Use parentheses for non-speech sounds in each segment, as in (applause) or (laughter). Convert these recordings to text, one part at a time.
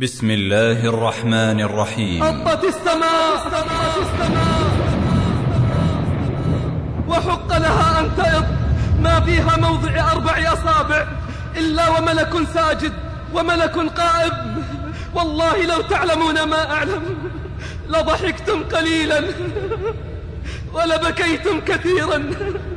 بسم الله الرحمن الرحيم. هبت السماء. وحق لها أن تئط ما فيها موضع أربع أصابع. إلا وملك ساجد وملك قائم. والله لو تعلمون ما أعلم لضحكتم قليلا. ولبكيتم كثيرا.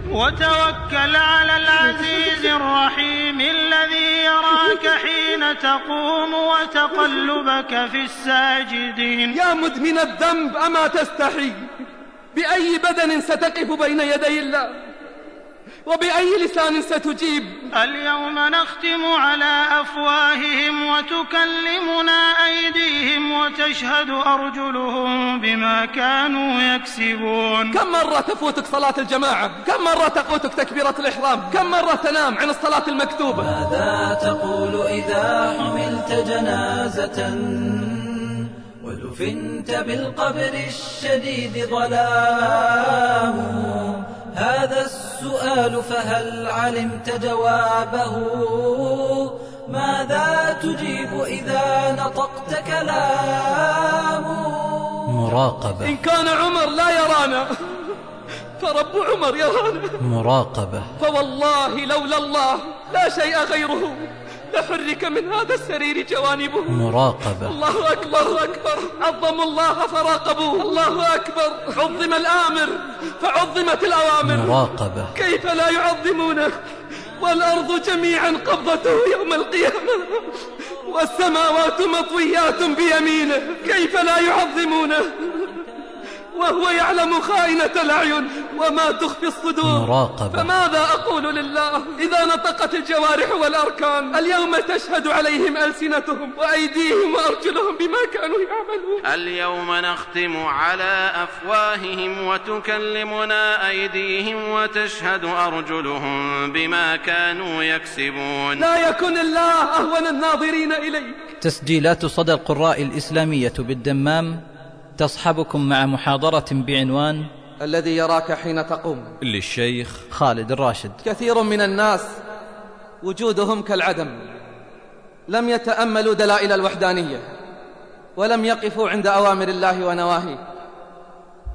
وتوكل على العزيز الرحيم الذي يراك حين تقوم وتقلبك في الساجدين. يا مدمن الذنب أما تستحي؟ بأي بدن ستقف بين يدي الله؟ وبأي لسان ستجيب؟ اليوم نختم على أفواههم وتكلمنا أيديهم وتشهد أرجلهم بما كانوا يكسبون. كم مرة تفوتك صلاة الجماعة؟ كم مرة تفوتك تكبيرة الإحرام؟ كم مرة تنام عن الصلاة المكتوبة؟ ماذا تقول إذا حملت جنازة؟ ودفنت بالقبر الشديد ظلام. هذا السؤال فهل علمت جوابه؟ ماذا تجيب إذا نطقت كلامه؟ مراقبة. إن كان عمر لا يرانا فرب عمر يرانا. مراقبة. فوالله لولا الله لا شيء غيره. لحرك من هذا السرير جوانبه. مراقبة. الله أكبر. أكبر. عظموا الله فراقبوه. الله أكبر. عظم الآمر فعظمت الأوامر. مراقبة. كيف لا يعظمونه؟ والأرض جميعا قبضته يوم القيامة. والسماوات مطويات بيمينه. كيف لا يعظمونه؟ وهو يعلم خائنة الأعين وما تخفي الصدور. مراقبة. فماذا أقول لله؟ إذا نطقت الجوارح والأركان اليوم تشهد عليهم ألسنتهم وأيديهم وأرجلهم بما كانوا يعملون. اليوم نختم على أفواههم وتكلمنا أيديهم وتشهد أرجلهم بما كانوا يكسبون. لا يكن الله أهون الناظرين إليك. تسجيلات صدى القراء الإسلامية بالدمام تصحبكم مع محاضرة بعنوان الذي يراك حين تقوم. للشيخ خالد الراشد. كثير من الناس وجودهم كالعدم. لم يتأملوا دلائل الوحدانية ولم يقفوا عند أوامر الله ونواهيه.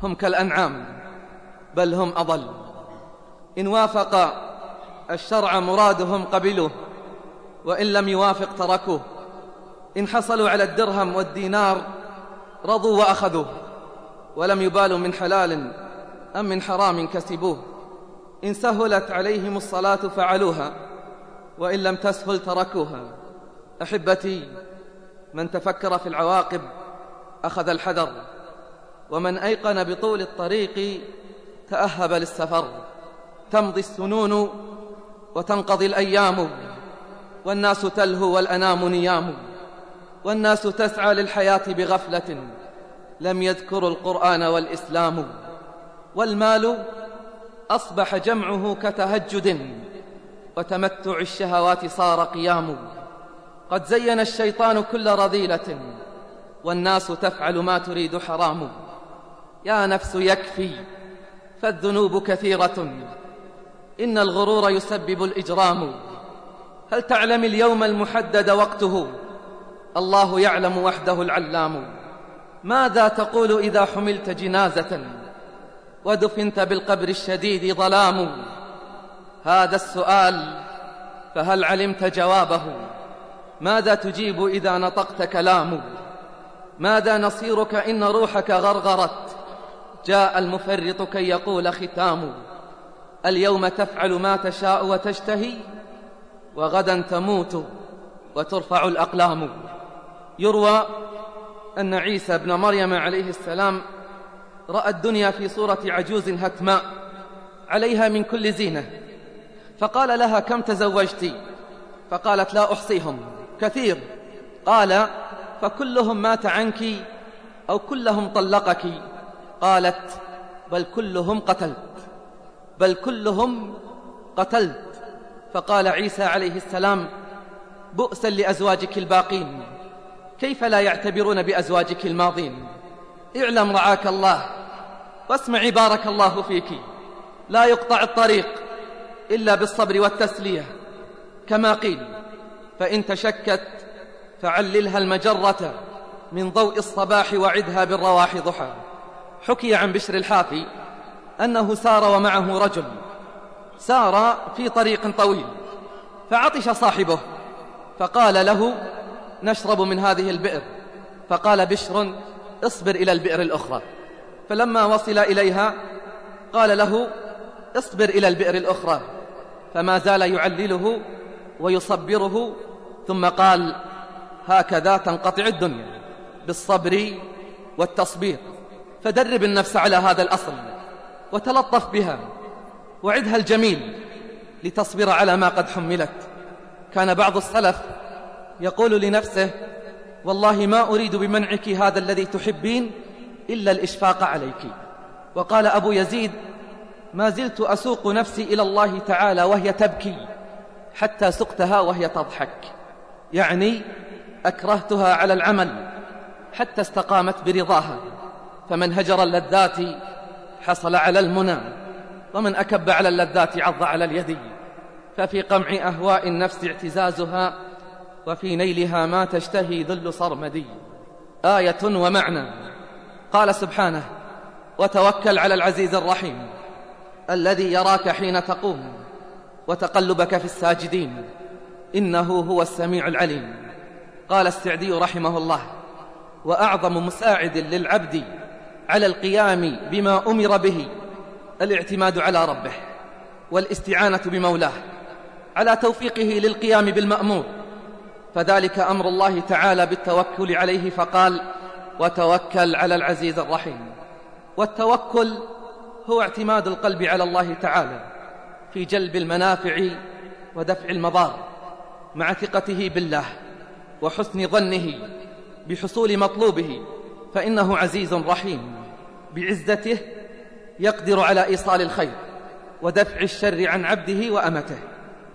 هم كالأنعام بل هم أضل. إن وافق الشرع مرادهم قبلوه وإن لم يوافق تركوه. إن حصلوا على الدرهم والدينار رضوا وأخذوه ولم يبالوا من حلال أم من حرام كسبوه. إن سهلت عليهم الصلاة فعلوها وإن لم تسهل تركوها. أحبتي من تفكر في العواقب أخذ الحذر ومن أيقن بطول الطريق تأهب للسفر. تمضي السنون وتنقضي الأيام والناس تلهو والأنام نيام. والناس تسعى للحياة بغفلة. لم يذكروا القرآن والإسلام. والمال أصبح جمعه كتهجد. وتمتع الشهوات صار قيام. قد زين الشيطان كل رذيلة. والناس تفعل ما تريد حرام. يا نفس يكفي فالذنوب كثيرة. إن الغرور يسبب الإجرام. هل تعلم اليوم المحدد وقته؟ الله يعلم وحده العلام. ماذا تقول إذا حملت جنازة ودفنت بالقبر الشديد ظلام؟ هذا السؤال فهل علمت جوابه؟ ماذا تجيب إذا نطقت كلام؟ ماذا نصيرك إن روحك غرغرت؟ جاء المفرط كي يقول ختام. اليوم تفعل ما تشاء وتشتهي وغدا تموت وترفع الأقلام. يروى أن عيسى ابن مريم عليه السلام رأى الدنيا في صورة عجوز هتماء عليها من كل زينة. فقال لها كم تزوجت؟ فقالت لا أحصيهم. كثير. قال فكلهم مات عنك أو كلهم طلقك؟ قالت بل كلهم قتلت. بل كلهم قتلت. فقال عيسى عليه السلام بؤسا لأزواجك الباقين. كيف لا يعتبرون بأزواجك الماضين؟ اعلم رعاك الله واسمعي بارك الله فيك. لا يقطع الطريق إلا بالصبر والتسلية. كما قيل فإن تشكت فعللها المجرة من ضوء الصباح وعدها بالرواح ضحى. حكي عن بشر الحافي أنه سار ومعه رجل. سار في طريق طويل فعطش صاحبه فقال له نشرب من هذه البئر. فقال بشر اصبر إلى البئر الأخرى. فلما وصل إليها قال له اصبر إلى البئر الأخرى. فما زال يعلله ويصبره ثم قال هكذا تنقطع الدنيا بالصبر والتصبير. فدرب النفس على هذا الأصل وتلطف بها وعدها الجميل لتصبر على ما قد حملت. كان بعض السلف يقول لنفسه والله ما أريد بمنعك هذا الذي تحبين إلا الإشفاق عليك. وقال أبو يزيد ما زلت أسوق نفسي إلى الله تعالى وهي تبكي حتى سقتها وهي تضحك. يعني أكرهتها على العمل حتى استقامت برضاها. فمن هجر اللذات حصل على المنى ومن أكب على اللذات عض على اليد. ففي قمع أهواء النفس اعتزازها وفي نيلها ما تشتهي ذل صرمدي. آية ومعنى. قال سبحانه وتوكل على العزيز الرحيم الذي يراك حين تقوم وتقلبك في الساجدين إنه هو السميع العليم. قال السعدي رحمه الله وأعظم مساعد للعبد على القيام بما أمر به الاعتماد على ربه والاستعانة بمولاه على توفيقه للقيام بالمأمور فذلك أمر الله تعالى بالتوكل عليه فقال وتوكل على العزيز الرحيم. والتوكل هو اعتماد القلب على الله تعالى في جلب المنافع ودفع المضار مع ثقته بالله وحسن ظنه بحصول مطلوبه فإنه عزيز رحيم بعزته يقدر على إيصال الخير ودفع الشر عن عبده وأمته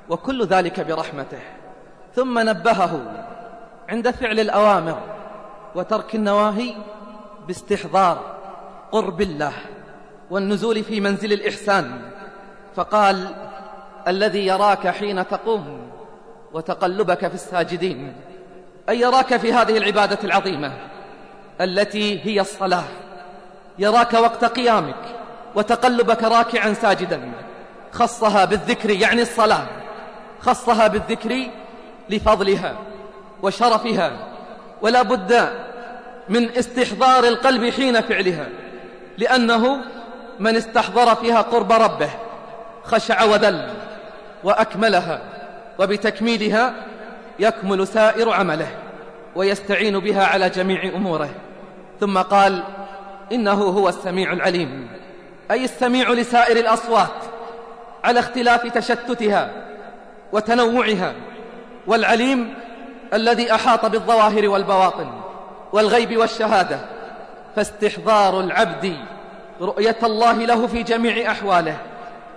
وكل ذلك برحمته. ثم نبهه عند فعل الأوامر وترك النواهي باستحضار قرب الله والنزول في منزل الإحسان. فقال الذي يراك حين تقوم وتقلبك في الساجدين. أي يراك في هذه العبادة العظيمة التي هي الصلاة. يراك وقت قيامك وتقلبك راكعا ساجدا. خصها بالذكر يعني الصلاة. خصها بالذكر لفضلها وشرفها ولا بد من استحضار القلب حين فعلها لأنه من استحضر فيها قرب ربه خشع وذل وأكملها وبتكميلها يكمل سائر عمله ويستعين بها على جميع أموره. ثم قال إنه هو السميع العليم أي السميع لسائر الأصوات على اختلاف تشتتها وتنوعها. والعليم الذي أحاط بالظواهر والبواطن والغيب والشهادة فاستحضار العبد رؤية الله له في جميع أحواله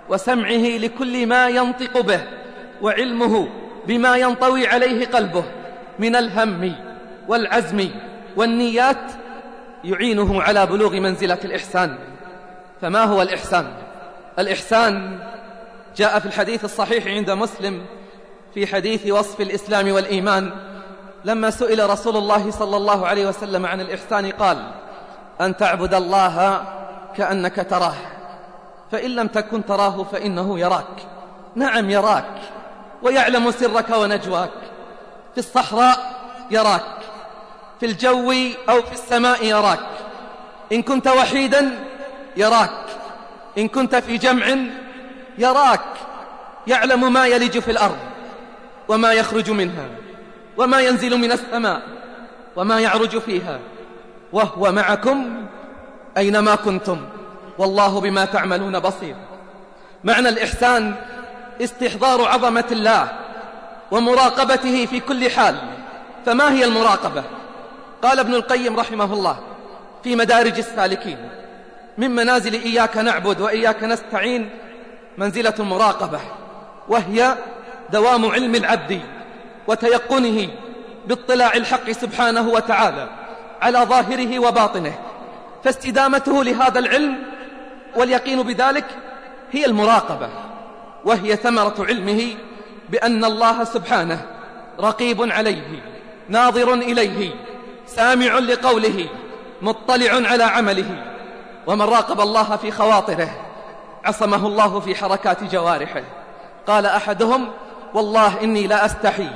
وسمعه لكل ما ينطق به وعلمه بما ينطوي عليه قلبه من الهم والعزم والنيات يعينه على بلوغ منزلة الإحسان فما هو الإحسان؟ الإحسان جاء في الحديث الصحيح عند مسلم في حديث وصف الإسلام والإيمان لما سئل رسول الله صلى الله عليه وسلم عن الإحسان قال أن تعبد الله كأنك تراه فإن لم تكن تراه فإنه يراك. نعم يراك ويعلم سرك ونجواك في الصحراء يراك في الجو أو في السماء يراك إن كنت وحيدا يراك إن كنت في جمع يراك يعلم ما يلج في الأرض. وما يخرج منها وما ينزل من السماء وما يعرج فيها وهو معكم أينما كنتم والله بما تعملون بصير. معنى الإحسان استحضار عظمة الله ومراقبته في كل حال. فما هي المراقبة؟ قال ابن القيم رحمه الله في مدارج السالكين من منازل إياك نعبد وإياك نستعين منزلة المراقبة وهي دوام علم العبد وتيقنه باطلاع الحق سبحانه وتعالى على ظاهره وباطنه فاستدامته لهذا العلم واليقين بذلك هي المراقبة وهي ثمرة علمه بأن الله سبحانه رقيب عليه ناظر إليه سامع لقوله مطلع على عمله ومن راقب الله في خواطره عصمه الله في حركات جوارحه. قال أحدهم والله إني لا أستحي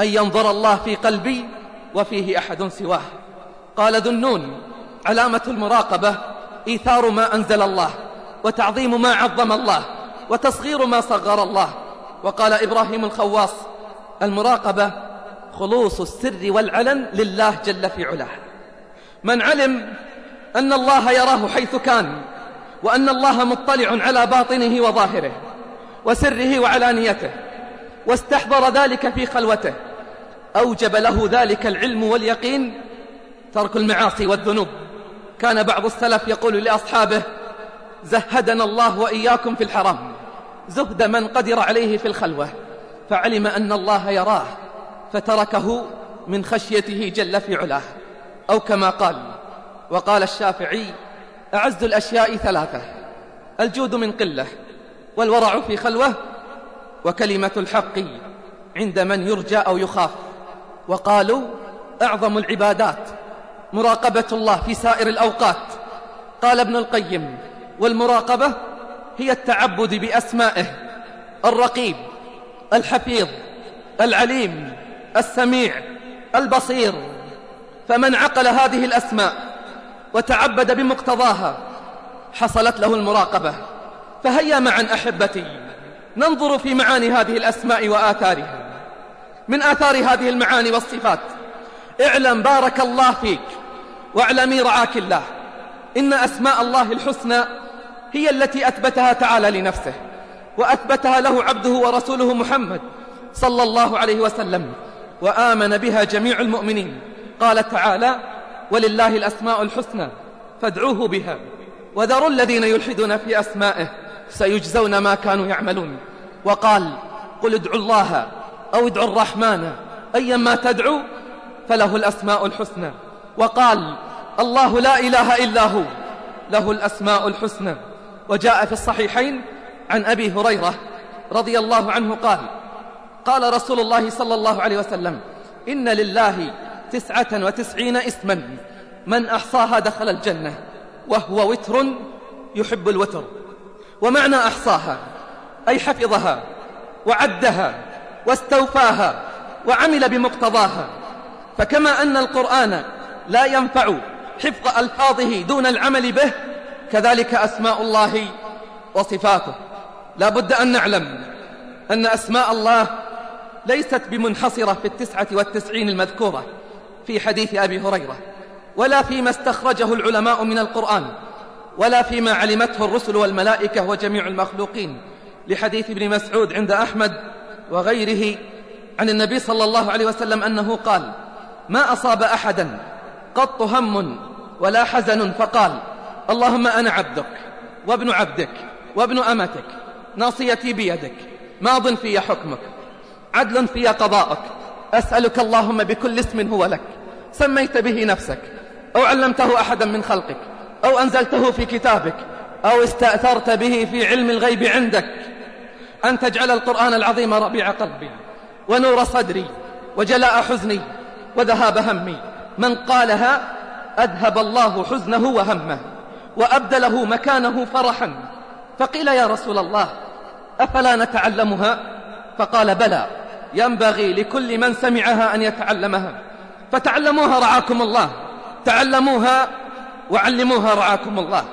أن ينظر الله في قلبي وفيه أحد سواه. قال ذنون علامة المراقبة إيثار ما أنزل الله وتعظيم ما عظم الله وتصغير ما صغر الله. وقال إبراهيم الخواص المراقبة خلوص السر والعلن لله جل في علاه. من علم أن الله يراه حيث كان وأن الله مطلع على باطنه وظاهره وسره وعلانيته واستحضر ذلك في خلوته. أوجب له ذلك العلم واليقين ترك المعاصي والذنوب. كان بعض السلف يقول لأصحابه زهدنا الله وإياكم في الحرام. زهد من قدر عليه في الخلوة. فعلم أن الله يراه فتركه من خشيته جل في علاه. أو كما قال وقال الشافعي أعز الأشياء ثلاثة الجود من قلة والورع في خلوة وكلمة الحق عند من يرجى أو يخاف. وقالوا أعظم العبادات مراقبة الله في سائر الأوقات. قال ابن القيم والمراقبة هي التعبد بأسمائه الرقيب الحفيظ العليم السميع البصير. فمن عقل هذه الأسماء وتعبد بمقتضاها حصلت له المراقبة. فهيا معا أحبتي ننظر في معاني هذه الأسماء وآثارها. من آثار هذه المعاني والصفات. اعلم بارك الله فيك واعلمي رعاك الله. إن أسماء الله الحسنى هي التي أثبتها تعالى لنفسه وأثبتها له عبده ورسوله محمد صلى الله عليه وسلم وآمن بها جميع المؤمنين. قال تعالى ولله الأسماء الحسنى فادعوه بها وذروا الذين يلحدون في أسمائه سيجزون ما كانوا يعملون. وقال قل ادعوا الله أو ادعوا الرحمن. أيما تدعو فله الأسماء الحسنى. وقال الله لا إله إلا هو له الأسماء الحسنى. وجاء في الصحيحين عن أبي هريرة رضي الله عنه قال قال رسول الله صلى الله عليه وسلم إن لله تسعة وتسعين اسما من أحصاها دخل الجنة وهو وتر يحب الوتر. ومعنى أحصاها أي حفظها وعدها واستوفاها وعمل بمقتضاها. فكما أن القرآن لا ينفع حفظ ألفاظه دون العمل به كذلك أسماء الله وصفاته. لا بد أن نعلم أن أسماء الله ليست بمنحصرة في التسعة والتسعين المذكورة في حديث أبي هريرة ولا فيما استخرجه العلماء من القرآن. ولا فيما علمته الرسل والملائكة وجميع المخلوقين لحديث ابن مسعود عند أحمد وغيره عن النبي صلى الله عليه وسلم أنه قال ما أصاب أحدا قط هم ولا حزن فقال اللهم أنا عبدك وابن عبدك وابن أمتك ناصيتي بيدك ماض في حكمك عدل في قضاءك أسألك اللهم بكل اسم هو لك سميت به نفسك أو علمته أحدا من خلقك أو أنزلته في كتابك أو استأثرت به في علم الغيب عندك. أن تجعل القرآن العظيم ربيع قلبي ونور صدري وجلاء حزني وذهاب همي. من قالها أذهب الله حزنه وهمه وأبدله مكانه فرحا. فقيل يا رسول الله أفلا نتعلمها؟ فقال بلى ينبغي لكل من سمعها أن يتعلمها. فتعلموها رعاكم الله. تعلموها وعلموها رعاكم الله.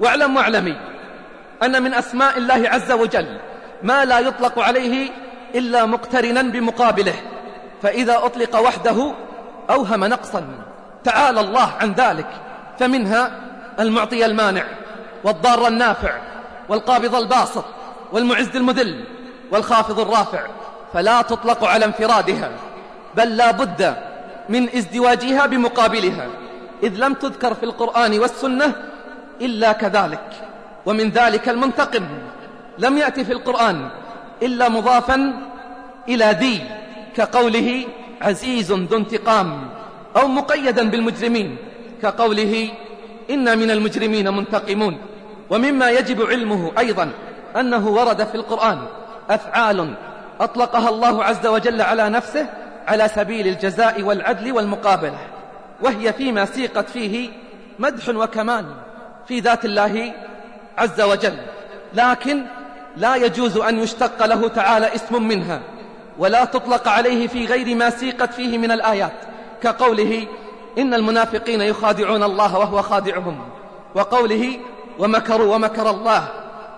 واعلم واعلمي أن من أسماء الله عز وجل ما لا يطلق عليه إلا مقترنا بمقابله. فإذا أطلق وحده أوهم نقصا. تعالى الله عن ذلك. فمنها المعطي المانع والضار النافع والقابض الباسط والمعز المذل والخافض الرافع. فلا تطلق على انفرادها بل لا بد من ازدواجها بمقابلها. إذ لم تذكر في القرآن والسنة إلا كذلك ومن ذلك المنتقم. لم يأتي في القرآن إلا مضافا إلى ذي كقوله عزيز ذو انتقام أو مقيدا بالمجرمين كقوله إن من المجرمين منتقمون. ومما يجب علمه أيضا أنه ورد في القرآن أفعال أطلقها الله عز وجل على نفسه على سبيل الجزاء والعدل والمقابلة. وهي فيما سيقت فيه مدح وكمال في ذات الله عز وجل. لكن لا يجوز أن يشتق له تعالى اسم منها ولا تطلق عليه في غير ما سيقت فيه من الآيات كقوله إن المنافقين يخادعون الله وهو خادعهم وقوله ومكروا ومكر الله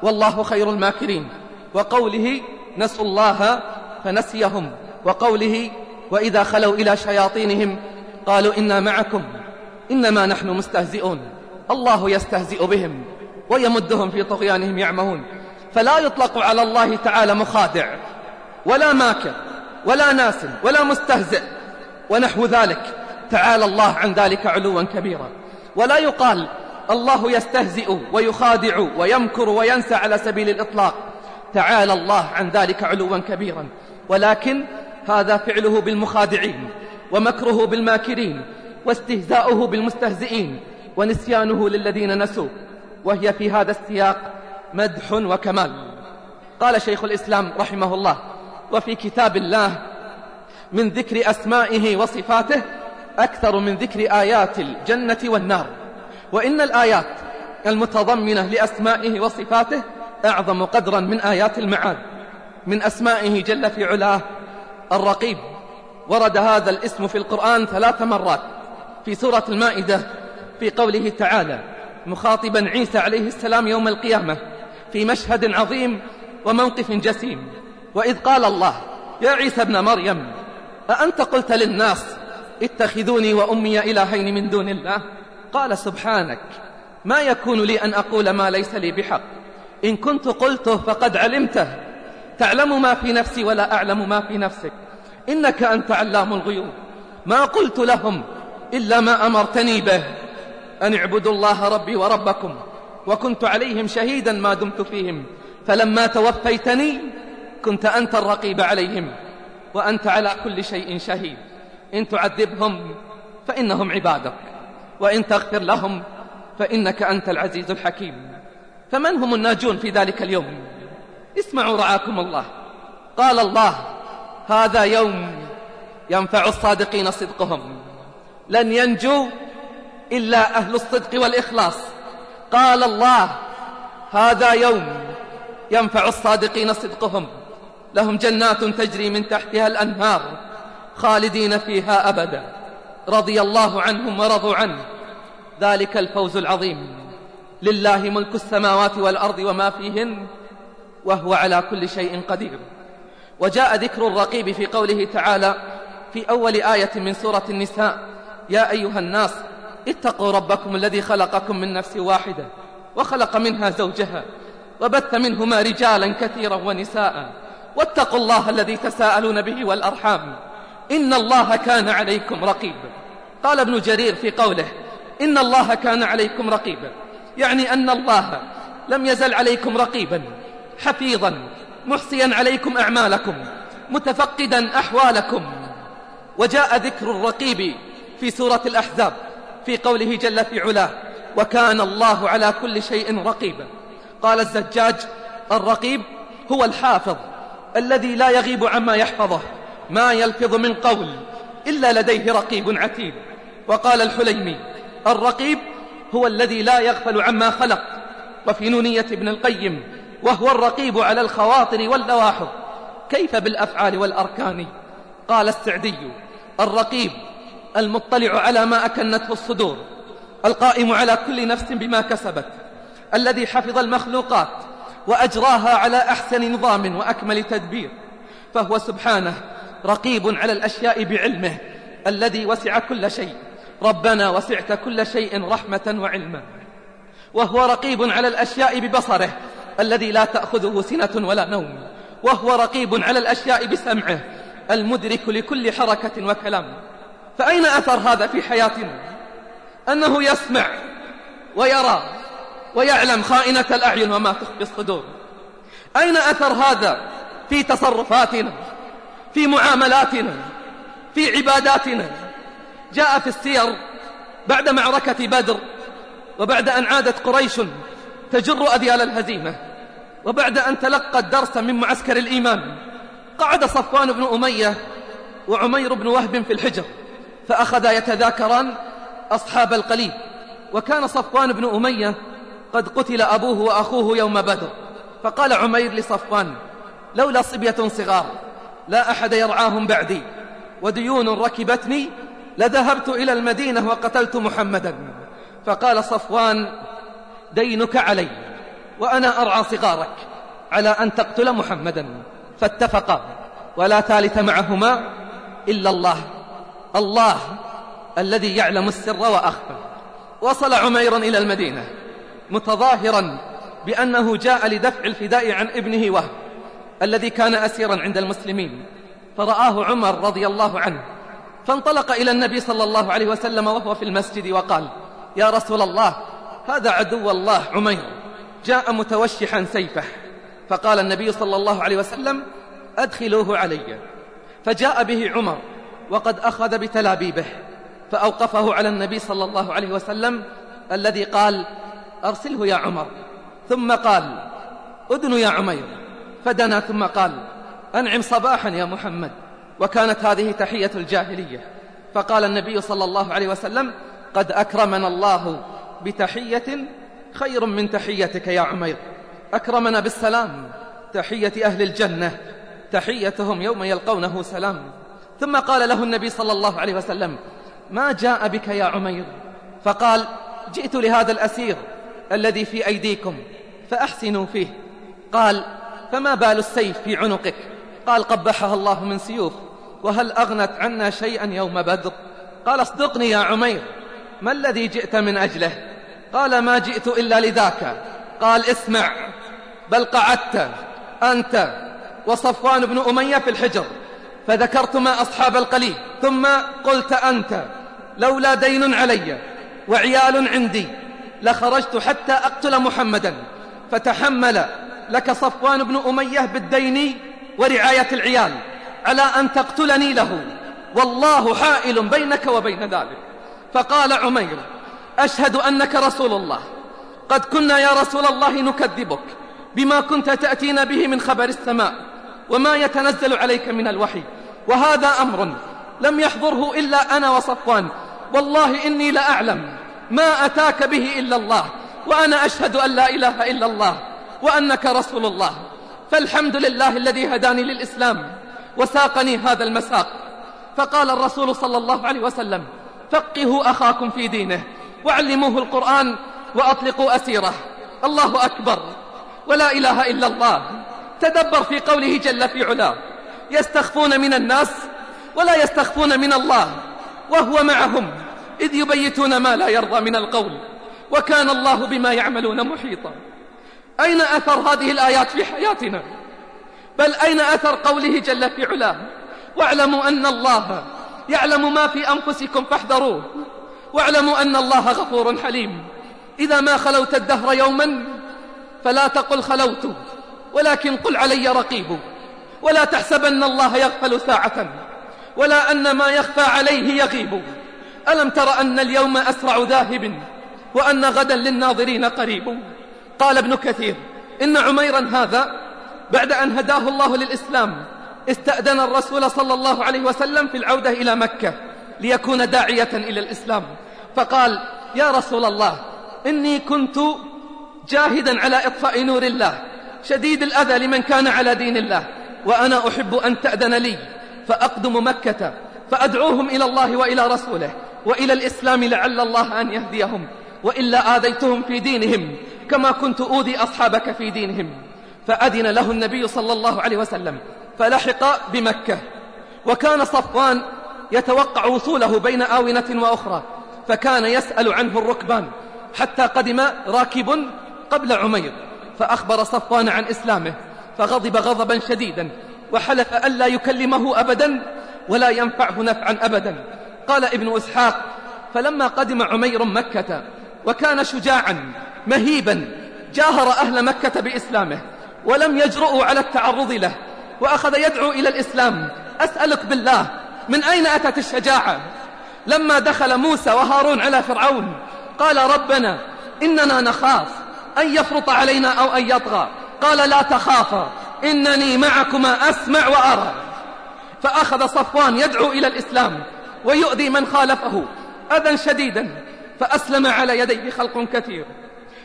والله خير الماكرين وقوله نسوا الله فنسيهم وقوله وإذا خلوا إلى شياطينهم قالوا إنا معكم. إنما نحن مستهزئون. الله يستهزئ بهم ويمدهم في طغيانهم يعمهون. فلا يطلق على الله تعالى مخادع ولا ماكر ولا ناس ولا مستهزئ. ونحو ذلك. تعالى الله عن ذلك علوا كبيرا. ولا يقال الله يستهزئ ويخادع ويمكر وينسى على سبيل الإطلاق. تعالى الله عن ذلك علوا كبيرا. ولكن هذا فعله بالمخادعين. ومكره بالماكرين واستهزاؤه بالمستهزئين ونسيانه للذين نسوا وهي في هذا السياق مدح وكمال. قال شيخ الإسلام رحمه الله وفي كتاب الله من ذكر أسمائه وصفاته أكثر من ذكر آيات الجنة والنار. وإن الآيات المتضمنة لأسمائه وصفاته أعظم قدرا من آيات المعاد. من أسمائه جل في علاه الرقيب. ورد هذا الاسم في القرآن ثلاث مرات في سورة المائدة في قوله تعالى مخاطبا عيسى عليه السلام يوم القيامة في مشهد عظيم وموقف جسيم. وإذ قال الله يا عيسى ابن مريم أأنت قلت للناس اتخذوني وأمي إلهين من دون الله؟ قال سبحانك ما يكون لي أن أقول ما ليس لي بحق. إن كنت قلته فقد علمته. تعلم ما في نفسي ولا أعلم ما في نفسك. إنك أنت علام الغيوب. ما قلت لهم إلا ما أمرتني به. أن اعبدوا الله ربي وربكم وكنت عليهم شهيدا ما دمت فيهم. فلما توفيتني كنت أنت الرقيب عليهم وأنت على كل شيء شهيد. إن تعذبهم فإنهم عبادك وإن تغفر لهم فإنك أنت العزيز الحكيم. فمن هم الناجون في ذلك اليوم؟ اسمعوا رعاكم الله. قال الله هذا يوم ينفع الصادقين صدقهم. لن ينجو إلا أهل الصدق والإخلاص. قال الله هذا يوم ينفع الصادقين صدقهم. لهم جنات تجري من تحتها الأنهار خالدين فيها أبدا. رضي الله عنهم ورضوا عنه. ذلك الفوز العظيم. لله ملك السماوات والأرض وما فيهن وهو على كل شيء قدير. وجاء ذكر الرقيب في قوله تعالى في أول آية من سورة النساء يا أيها الناس اتقوا ربكم الذي خلقكم من نفس واحدة وخلق منها زوجها وبث منهما رجالا كثيرا ونساء واتقوا الله الذي تساءلون به والأرحام. إن الله كان عليكم رقيبا قال ابن جرير في قوله إن الله كان عليكم رقيبا يعني أن الله لم يزل عليكم رقيبا حفيظا محصيا عليكم أعمالكم متفقدا أحوالكم. وجاء ذكر الرقيب في سورة الأحزاب في قوله جل في علاه وكان الله على كل شيء رقيبا قال الزجاج الرقيب هو الحافظ الذي لا يغيب عما يحفظه ما يلفظ من قول إلا لديه رقيب عتيد وقال الحليمي الرقيب هو الذي لا يغفل عما خلق وفي نونية ابن القيم وهو الرقيب على الخواطر واللواحظ. كيف بالأفعال والأركان؟ قال السعدي الرقيب المطلع على ما أكنته الصدور القائم على كل نفس بما كسبت الذي حفظ المخلوقات وأجراها على أحسن نظام وأكمل تدبير. فهو سبحانه رقيب على الأشياء بعلمه الذي وسع كل شيء. ربنا وسعت كل شيء رحمة وعلما. وهو رقيب على الأشياء ببصره الذي لا تأخذه سنة ولا نوم وهو رقيب على الأشياء بسمعه المدرك لكل حركة وكلام. فأين أثر هذا في حياتنا؟ أنه يسمع ويرى ويعلم خائنة الأعين وما تخفي الصدور. أين أثر هذا في تصرفاتنا في معاملاتنا في عباداتنا؟ جاء في السير بعد معركة بدر وبعد أن عادت قريش تجر أذيال الهزيمة وبعد أن تلقى الدرس من معسكر الإيمان قعد صفوان بن أمية وعمير بن وهب في الحجر فأخذا يتذاكران أصحاب القليب وكان صفوان بن أمية قد قتل أبوه وأخوه يوم بدر. فقال عمير لصفوان لولا صبية صغار لا أحد يرعاهم بعدي وديون ركبتني لذهبت إلى المدينة وقتلت محمدا. فقال صفوان دينك علي وأنا أرعى صغارك على أن تقتل محمدا فاتفقا ولا ثالث معهما إلا الله الله الذي يعلم السر وأخفى. وصل عمير إلى المدينة متظاهرا بأنه جاء لدفع الفداء عن ابنه وهب الذي كان أسيرا عند المسلمين. فرآه عمر رضي الله عنه فانطلق إلى النبي صلى الله عليه وسلم وهو في المسجد وقال يا رسول الله هذا عدو الله عمير. جاء متوشحا سيفه. فقال النبي صلى الله عليه وسلم أدخلوه علي. فجاء به عمر وقد أخذ بتلابيبه. فأوقفه على النبي صلى الله عليه وسلم الذي قال أرسله يا عمر. ثم قال أدن يا عمير. فدنا ثم قال أنعم صباحا يا محمد. وكانت هذه تحية الجاهلية. فقال النبي صلى الله عليه وسلم قد أكرمنا الله بتحية خير من تحيتك يا عمير. أكرمنا بالسلام. تحية أهل الجنة. تحيتهم يوم يلقونه سلام. ثم قال له النبي صلى الله عليه وسلم ما جاء بك يا عمير؟ فقال جئت لهذا الأسير الذي في أيديكم فأحسنوا فيه. قال فما بال السيف في عنقك؟ قال قبحها الله من سيوف. وهل أغنت عنا شيئا يوم بدر؟ قال اصدقني يا عمير. ما الذي جئت من أجله؟ قال ما جئت إلا لذاك. قال اسمع بل قعدت أنت وصفوان بن أمية في الحجر فذكرتما أصحاب القليل ثم قلت أنت لولا دين علي وعيال عندي لخرجت حتى أقتل محمدا فتحمل لك صفوان بن أمية بالدين ورعاية العيال على أن تقتلني له. والله حائل بينك وبين ذلك. فقال عمير أشهد أنك رسول الله. قد كنا يا رسول الله نكذبك بما كنت تأتينا به من خبر السماء وما يتنزل عليك من الوحي. وهذا أمر لم يحضره إلا أنا وصفوان. والله إني لأعلم ما أتاك به إلا الله وأنا أشهد أن لا إله إلا الله وأنك رسول الله. فالحمد لله الذي هداني للإسلام وساقني هذا المساق. فقال الرسول صلى الله عليه وسلم فقهوا أخاكم في دينه وعلموه القرآن وأطلقوا أسيره. الله أكبر. ولا إله إلا الله. تدبر في قوله جل في علاه. يستخفون من الناس ولا يستخفون من الله. وهو معهم. إذ يبيتون ما لا يرضى من القول. وكان الله بما يعملون محيطا. أين أثر هذه الآيات في حياتنا؟ بل أين أثر قوله جل في علاه؟ واعلموا أن الله يعلم ما في أنفسكم فاحذروه. واعلموا أن الله غفور حليم. إذا ما خلوت الدهر يوما فلا تقل خلوت ولكن قل علي رقيب. ولا تحسبن الله يغفل ساعة ولا أن ما يخفى عليه يغيب. ألم تر أن اليوم أسرع ذاهب وأن غدا للناظرين قريب؟ قال ابن كثير إن عميرا هذا بعد أن هداه الله للإسلام استأذن الرسول صلى الله عليه وسلم في العودة إلى مكة ليكون داعية إلى الإسلام. فقال يا رسول الله إني كنت جاهدا على إطفاء نور الله شديد الأذى لمن كان على دين الله وأنا أحب أن تأذن لي فأقدم مكة فأدعوهم إلى الله وإلى رسوله وإلى الإسلام لعل الله أن يهديهم وإلا آذيتهم في دينهم كما كنت أوذي أصحابك في دينهم. فأذن له النبي صلى الله عليه وسلم فلحق بمكة. وكان صفوان يتوقع وصوله بين آونة وأخرى فكان يسأل عنه الركبان حتى قدم راكب قبل عمير فأخبر صفوان عن إسلامه فغضب غضبا شديدا وحلف ألا يكلمه أبدا ولا ينفعه نفعا أبدا. قال ابن إسحاق فلما قدم عمير مكة وكان شجاعا مهيبا جاهر أهل مكة بإسلامه ولم يجرؤوا على التعرض له وأخذ يدعو إلى الإسلام أسألك بالله من أين أتت الشجاعة؟ لما دخل موسى وهارون على فرعون قال ربنا إننا نخاف أن يفرط علينا أو أن يطغى. قال لا تخافا إنني معكما أسمع وأرى. فأخذ صفوان يدعو إلى الإسلام ويؤذي من خالفه أذى شديدا فأسلم على يديه خلق كثير.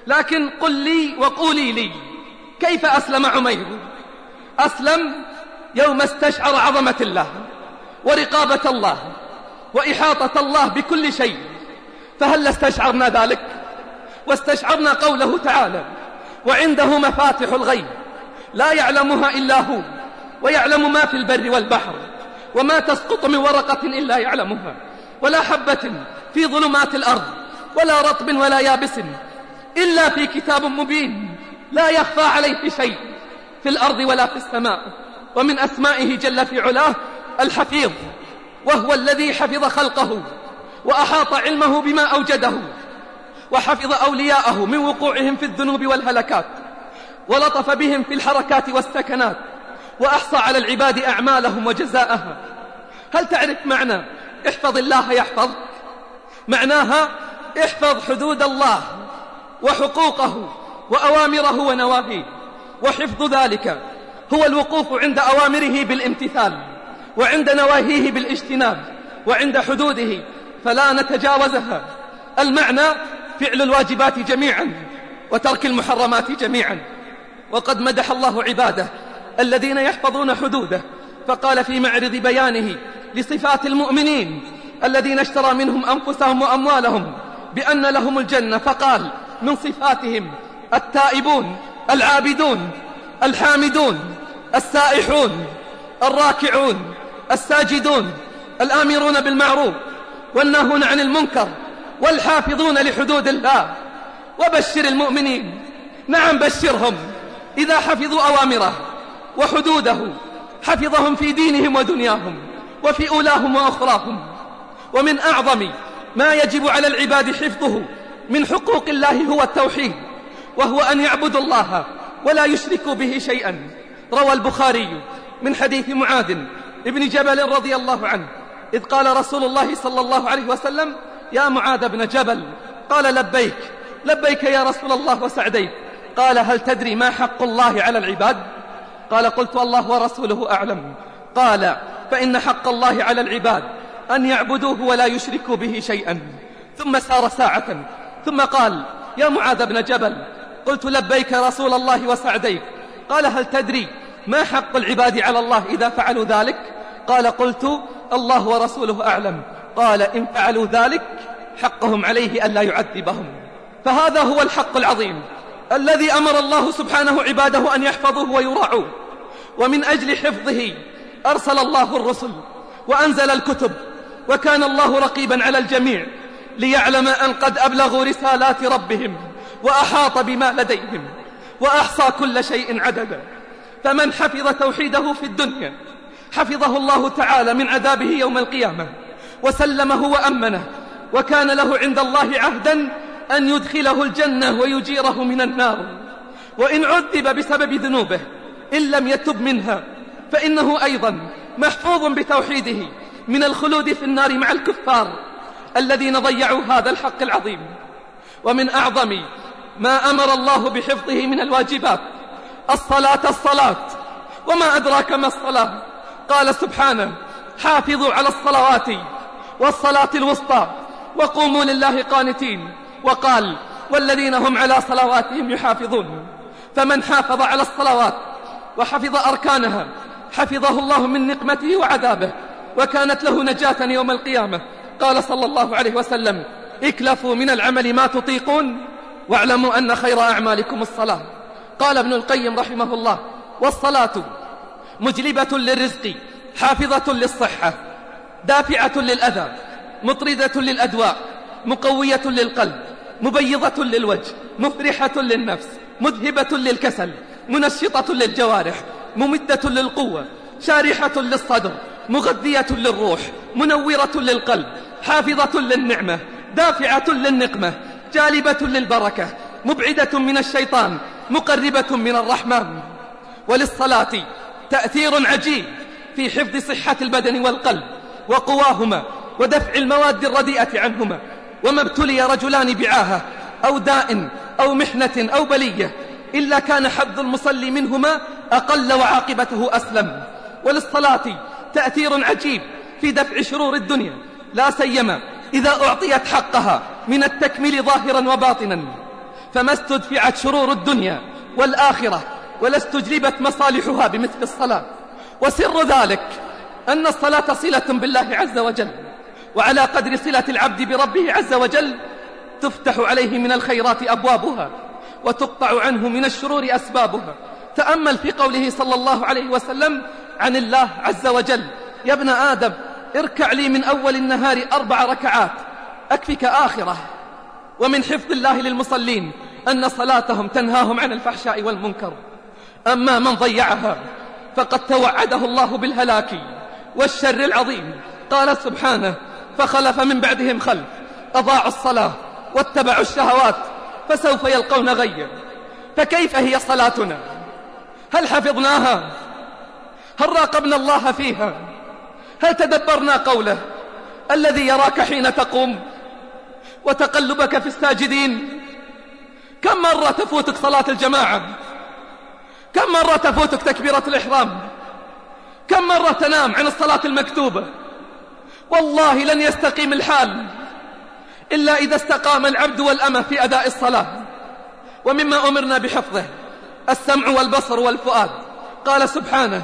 لكن قل لي وقولي لي كيف أسلم عمير؟ أسلم يوم استشعر عظمة الله ورقابة الله. وإحاطة الله بكل شيء. فهل استشعرنا ذلك؟ واستشعرنا قوله تعالى وعنده مفاتح الغيب لا يعلمها إلا هو ويعلم ما في البر والبحر وما تسقط من ورقة إلا يعلمها ولا حبة في ظلمات الأرض ولا رطب ولا يابس إلا في كتاب مبين لا يخفى عليه شيء في الأرض ولا في السماء ومن أسمائه جل في علاه الحفيظ. وهو الذي حفظ خلقه وأحاط علمه بما أوجده وحفظ أولياءه من وقوعهم في الذنوب والهلكات ولطف بهم في الحركات والسكنات وأحصى على العباد أعمالهم وجزاءها. هل تعرف معنى احفظ الله يحفظك؟ معناها احفظ حدود الله وحقوقه وأوامره ونواهيه وحفظ ذلك هو الوقوف عند أوامره بالامتثال. وعند نواهيه بالاجتناب وعند حدوده فلا نتجاوزها. المعنى فعل الواجبات جميعا وترك المحرمات جميعا. وقد مدح الله عباده الذين يحفظون حدوده. فقال في معرض بيانه لصفات المؤمنين الذين اشترى منهم أنفسهم وأموالهم بأن لهم الجنة. فقال من صفاتهم التائبون العابدون الحامدون السائحون الراكعون الساجدون الآمرون بالمعروف والناهون عن المنكر والحافظون لحدود الله. وبشر المؤمنين نعم بشرهم إذا حفظوا أوامره وحدوده حفظهم في دينهم ودنياهم وفي أولاهم وأخراهم. ومن أعظم ما يجب على العباد حفظه من حقوق الله هو التوحيد وهو أن يعبدوا الله ولا يشركوا به شيئا. روى البخاري من حديث معاذ ابن جبل رضي الله عنه إذ قال رسول الله صلى الله عليه وسلم يا معاذ بن جبل قال لبيك لبيك يا رسول الله وسعديك قال هل تدري ما حق الله على العباد؟ قال قلت الله ورسوله أعلم. قال فإن حق الله على العباد أن يعبدوه ولا يشركوا به شيئا. ثم سار ساعة ثم قال يا معاذ بن جبل قلت لبيك رسول الله وسعديك قال هل تدري ما حق العباد على الله إذا فعلوا ذلك؟ قال قلت الله ورسوله أعلم. قال إن فعلوا ذلك حقهم عليه ألا يعذبهم. فهذا هو الحق العظيم الذي أمر الله سبحانه عباده أن يحفظوه ويراعوه. ومن أجل حفظه أرسل الله الرسل وأنزل الكتب وكان الله رقيبا على الجميع ليعلم أن قد أبلغوا رسالات ربهم وأحاط بما لديهم وأحصى كل شيء عددا. فمن حفظ توحيده في الدنيا حفظه الله تعالى من عذابه يوم القيامة وسلمه وأمنه وكان له عند الله عهدا أن يدخله الجنة ويجيره من النار. وإن عذب بسبب ذنوبه إن لم يتب منها فإنه أيضا محفوظ بتوحيده من الخلود في النار مع الكفار الذين ضيعوا هذا الحق العظيم. ومن أعظم ما أمر الله بحفظه من الواجبات الصلاة الصلاة. وما أدراك ما الصلاة؟ قال سبحانه حافظوا على الصلوات والصلاة الوسطى وقوموا لله قانتين. وقال والذين هم على صلواتهم يحافظون. فمن حافظ على الصلوات وحفظ أركانها حفظه الله من نقمته وعذابه. وكانت له نجاة يوم القيامة. قال صلى الله عليه وسلم اكلفوا من العمل ما تطيقون واعلموا أن خير أعمالكم الصلاة. قال ابن القيم رحمه الله والصلاة مجلبة للرزق حافظة للصحة دافعة للأذى مطردة للأدواء مقوية للقلب مبيضة للوجه مفرحة للنفس مذهبة للكسل منشطة للجوارح ممدة للقوة شارحة للصدر مغذية للروح منورة للقلب حافظة للنعمة دافعة للنقمة جالبة للبركة مبعدة من الشيطان مقربة من الرحمن. وللصلاة تأثير عجيب في حفظ صحة البدن والقلب وقواهما ودفع المواد الرديئة عنهما. وما ابتلي رجلان بعاهة أو داء أو محنة أو بلية إلا كان حظ المصلي منهما أقل وعاقبته أسلم. وللصلاة تأثير عجيب في دفع شرور الدنيا. لا سيما إذا أعطيت حقها من التكميل ظاهرا وباطنا. فما استدفعت شرور الدنيا والآخرة ولا استجلبت مصالحها بمثل الصلاة. وسر ذلك أن الصلاة صلة بالله عز وجل وعلى قدر صلة العبد بربه عز وجل تفتح عليه من الخيرات أبوابها وتقطع عنه من الشرور أسبابها. تأمل في قوله صلى الله عليه وسلم عن الله عز وجل يا ابن آدم اركع لي من أول النهار أربع ركعات أكفك آخرة. ومن حفظ الله للمصلين أن صلاتهم تنهاهم عن الفحشاء والمنكر. أما من ضيعها فقد توعده الله بالهلاك والشر العظيم. قال سبحانه فخلف من بعدهم خلف أضاعوا الصلاة واتبعوا الشهوات فسوف يلقون غيا. فكيف هي صلاتنا؟ هل حفظناها؟ هل راقبنا الله فيها؟ هل تدبرنا قوله الذي يراك حين تقوم وتقلبك في الساجدين. كم مرة تفوتك صلاة الجماعة؟ كم مرة تفوتك تكبيرة الإحرام؟ كم مرة تنام عن الصلاة المكتوبة؟ والله لن يستقيم الحال إلا إذا استقام العبد والأمة في أداء الصلاة. ومما أمرنا بحفظه السمع والبصر والفؤاد. قال سبحانه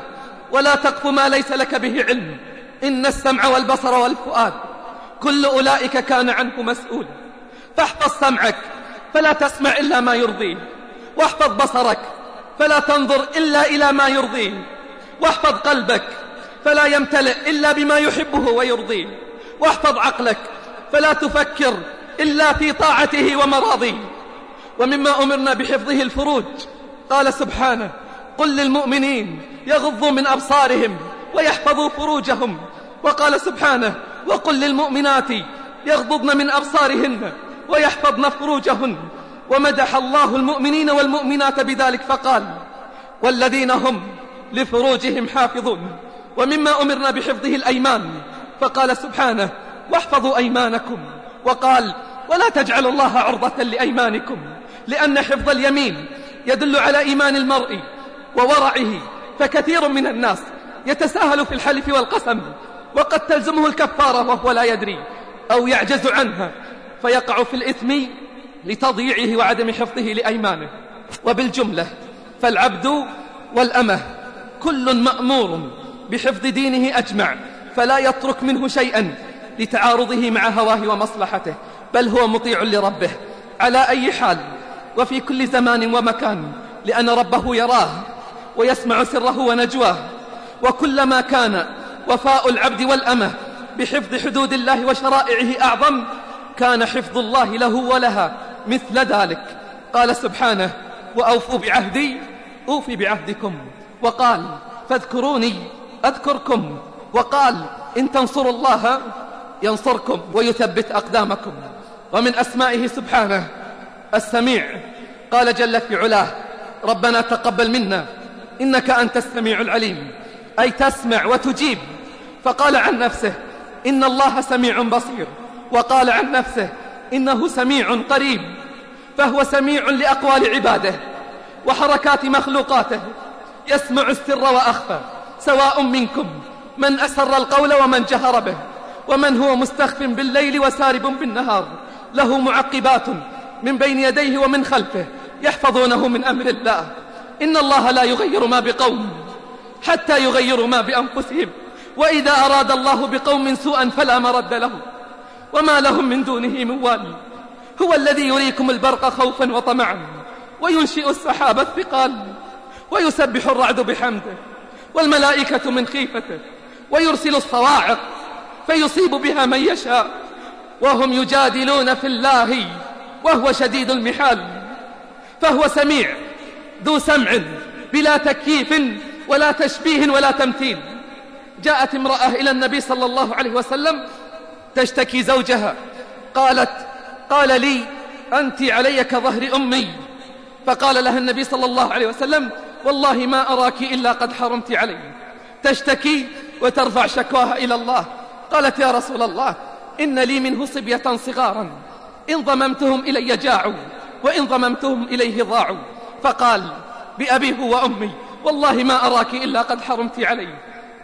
ولا تقف ما ليس لك به علم إن السمع والبصر والفؤاد. كل أولئك كان عنه مسؤولا. فاحفظ سمعك فلا تسمع إلا ما يرضيه واحفظ بصرك فلا تنظر إلا إلى ما يرضيه واحفظ قلبك فلا يمتلئ إلا بما يحبه ويرضيه واحفظ عقلك فلا تفكر إلا في طاعته ومراضيه. ومما أمرنا بحفظه الفروج قال سبحانه قل للمؤمنين يغضوا من أبصارهم ويحفظوا فروجهم. وقال سبحانه وقل للمؤمنات يغضضن من أبصارهن ويحفظن فروجهن ومدح الله المؤمنين والمؤمنات بذلك فقال والذين هم لفروجهم حافظون ومما أمرنا بحفظه الأيمان فقال سبحانه واحفظوا أيمانكم وقال ولا تجعلوا الله عرضة لأيمانكم لأن حفظ اليمين يدل على إيمان المرء وورعه فكثير من الناس يتساهل في الحلف والقسم وقد تلزمه الكفارة وهو لا يدري أو يعجز عنها فيقع في الإثم لتضييعه وعدم حفظه لأيمانه. وبالجملة فالعبد والأمة كل مأمور بحفظ دينه أجمع فلا يترك منه شيئا لتعارضه مع هواه ومصلحته بل هو مطيع لربه على أي حال. وفي كل زمان ومكان لأن ربه يراه ويسمع سره ونجواه وكلما كان وفاء العبد والأمة بحفظ حدود الله وشرائعه أعظم كان حفظ الله له ولها مثل ذلك. قال سبحانه وأوفوا بعهدي أوفي بعهدكم. وقال فاذكروني أذكركم. وقال إن تنصروا الله ينصركم ويثبت أقدامكم. ومن أسمائه سبحانه السميع. قال جل في علاه ربنا تقبل منا إنك أنت السميع العليم. أي تسمع وتجيب. فقال عن نفسه إن الله سميع بصير. وقال عن نفسه إنه سميع قريب. فهو سميع لأقوال عباده وحركات مخلوقاته. يسمع السر وأخفى سواء منكم. من أسر القول ومن جهر به. ومن هو مستخف بالليل وسارب بالنهار. له معقبات من بين يديه ومن خلفه يحفظونه من أمر الله. إن الله لا يغير ما بقوم حتى يغيروا ما بأنفسهم. وإذا أراد الله بقوم سوءا فلا مرد له وما لهم من دونه من والي. هو الذي يريكم البرق خوفا وطمعا وينشئ السحاب الثقال ويسبح الرعد بحمده والملائكة من خيفته ويرسل الصواعق فيصيب بها من يشاء وهم يجادلون في الله وهو شديد المحال فهو سميع ذو سمع بلا تكييف ولا تشبيه ولا تمثيل. جاءت امرأة إلى النبي صلى الله عليه وسلم تشتكي زوجها قالت قال لي أنت علي كظهر أمي. فقال لها النبي صلى الله عليه وسلم والله ما أراك إلا قد حرمت علي تشتكي وترفع شكواها إلى الله. قالت يا رسول الله إن لي منه صبية صغارا إن ضممتهم إلي جاعوا وإن ضممتهم إليه ضاعوا. فقال بأبيه وأمي والله ما أراك إلا قد حرمت علي.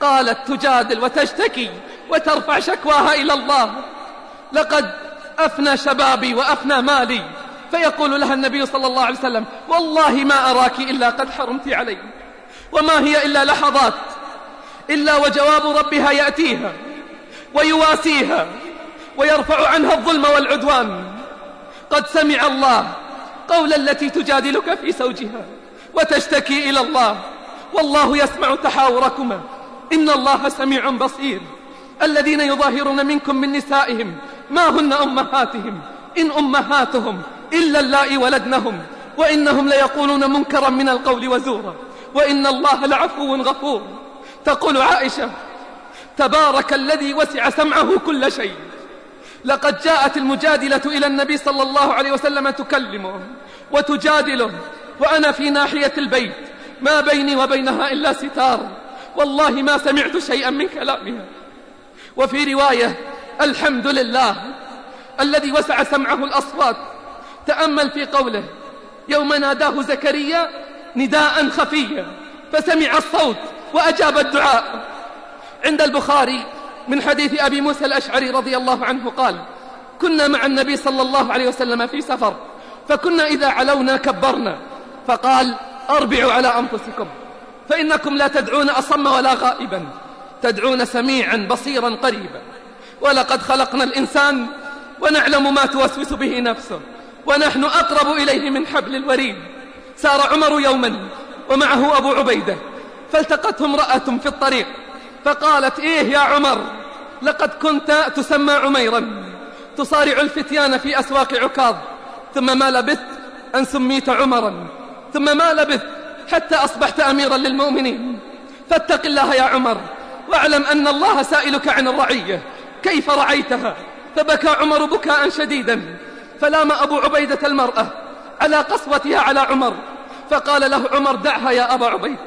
قالت تجادل وتشتكي وترفع شكواها إلى الله. لقد أفنى شبابي وأفنى مالي. فيقول لها النبي صلى الله عليه وسلم والله ما أراك إلا قد حرمت علي. وما هي إلا لحظات إلا وجواب ربها يأتيها ويواسيها ويرفع عنها الظلم والعدوان. قد سمع الله قول التي تجادلك في زوجها وتشتكي إلى الله. والله يسمع تحاوركما إن الله سميع بصير. الذين يظاهرون منكم من نسائهم ما هن أمهاتهم؟ إن أمهاتهم إلا اللائي ولدنهم وإنهم ليقولون منكرا من القول وزورا. وإن الله لعفو غفور. تقول عائشة تبارك الذي وسع سمعه كل شيء. لقد جاءت المجادلة إلى النبي صلى الله عليه وسلم تكلمه وتجادله وأنا في ناحية البيت ما بيني وبينها إلا ستار. والله ما سمعت شيئا من كلامها. وفي رواية الحمد لله الذي وسع سمعه الأصوات. تأمل في قوله يوم ناداه زكريا نداء خفيا فسمع الصوت وأجاب الدعاء. عند البخاري من حديث أبي موسى الأشعري رضي الله عنه قال كنا مع النبي صلى الله عليه وسلم في سفر فكنا إذا علونا كبرنا فقال أربعوا على أنفسكم. فإنكم لا تدعون أصم ولا غائبا تدعون سميعا بصيرا قريبا. ولقد خلقنا الإنسان ونعلم ما توسوس به نفسه ونحن أقرب إليه من حبل الوريد. سار عمر يوما ومعه أبو عبيدة فالتقته امرأة في الطريق فقالت إيه يا عمر لقد كنت تسمى عميرا تصارع الفتيان في أسواق عكاظ ثم ما لبثت أن سميت عمرا ثم ما لبثت حتى أصبحت أميرا للمؤمنين. فاتق الله يا عمر واعلم أن الله سائلك عن الرعية. كيف رعيتها؟ فبكى عمر بكاء شديدا. فلام أبو عبيدة المرأة على قسوتها على عمر فقال له عمر دعها يا أبا عبيد.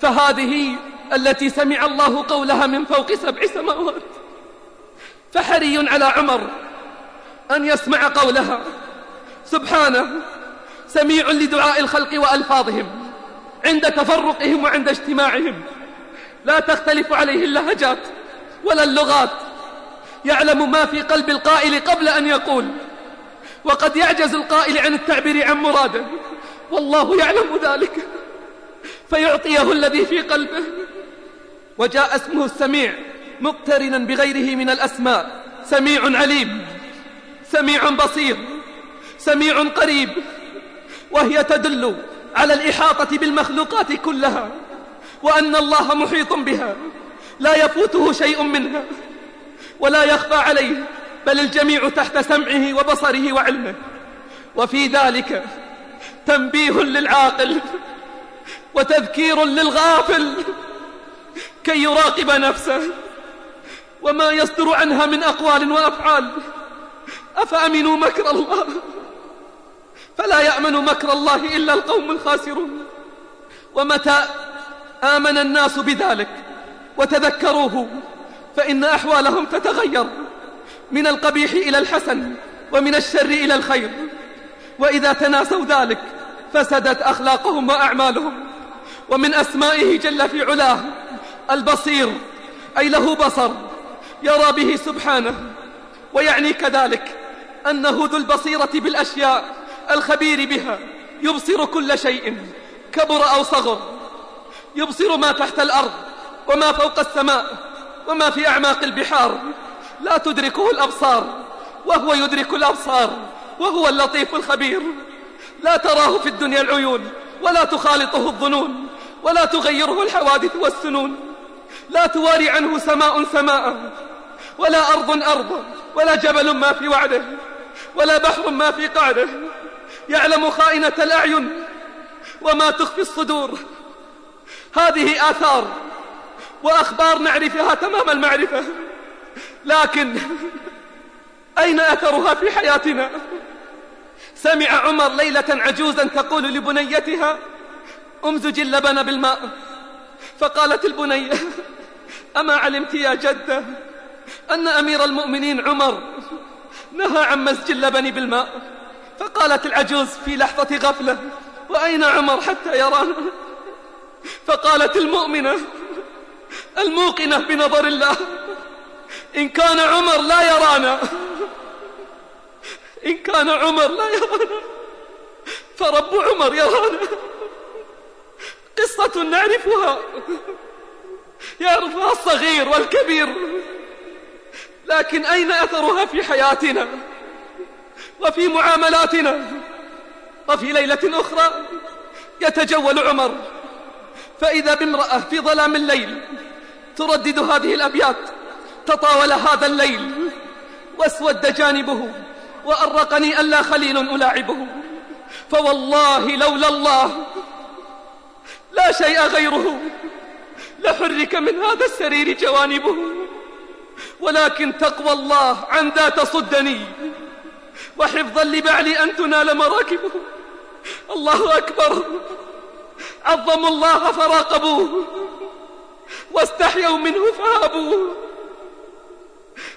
فهذه التي سمع الله قولها من فوق سبع سماوات. فحري على عمر أن يسمع قولها. سبحانه سميع لدعاء الخلق وألفاظهم. عند تفرقهم وعند اجتماعهم. لا تختلف عليه اللهجات ولا اللغات. يعلم ما في قلب القائل قبل أن يقول. وقد يعجز القائل عن التعبير عن مراده. والله يعلم ذلك. فيعطيه الذي في قلبه. وجاء اسمه السميع مقترنا بغيره من الأسماء. سميع عليم. سميع بصير. سميع قريب. وهي تدل على الإحاطة بالمخلوقات كلها وأن الله محيط بها لا يفوته شيء منها ولا يخفى عليه بل الجميع تحت سمعه وبصره وعلمه. وفي ذلك تنبيه للعاقل وتذكير للغافل كي يراقب نفسه. وما يصدر عنها من أقوال وأفعال أفأمنوا مكر الله؟ فلا يأمن مكر الله إلا القوم الخاسرون. ومتى آمن الناس بذلك وتذكروه فإن أحوالهم تتغير من القبيح إلى الحسن ومن الشر إلى الخير. وإذا تناسوا ذلك فسدت أخلاقهم وأعمالهم. ومن أسمائه جل في علاه البصير أي له بصر يرى به سبحانه. ويعني كذلك أنه ذو البصيرة بالأشياء الخبير بها. يبصر كل شيء. كبر أو صغر. يبصر ما تحت الأرض وما فوق السماء وما في أعماق البحار. لا تدركه الأبصار. وهو يدرك الأبصار. وهو اللطيف الخبير. لا تراه في الدنيا العيون. ولا تخالطه الظنون. ولا تغيره الحوادث والسنون. لا تواري عنه سماء سماء. ولا أرض أرض. ولا جبل ما في وعده. ولا بحر ما في قعده. يعلم خائنة الأعين وما تخفي الصدور. هذه آثار وأخبار نعرفها تمام المعرفة لكن أين أثرها في حياتنا؟ سمع عمر ليلة عجوزا تقول لبنيتها أمزج اللبن بالماء. فقالت البنية أما علمت يا جدة أن أمير المؤمنين عمر نهى عن مزج اللبن بالماء. فقالت العجوز في لحظة غفلة وأين عمر حتى يرانا؟ فقالت المؤمنة الموقنة بنظر الله إن كان عمر لا يرانا. إن كان عمر لا يرانا فرب عمر يرانا. قصة نعرفها يعرفها الصغير والكبير لكن أين أثرها في حياتنا؟ وفي معاملاتنا وفي ليلة أخرى يتجول عمر. فإذا بامرأة في ظلام الليل تردد هذه الأبيات تطاول هذا الليل واسود جانبه وأرقني ألا خليل ألاعبه. فوالله لولا الله لا شيء غيره لحرك من هذا السرير جوانبه. ولكن تقوى الله عن ذا تصدني. وحفظا لبعلي أن تنال مراكبه. الله أكبر. عظموا الله فراقبوه. واستحيوا منه فهابوه.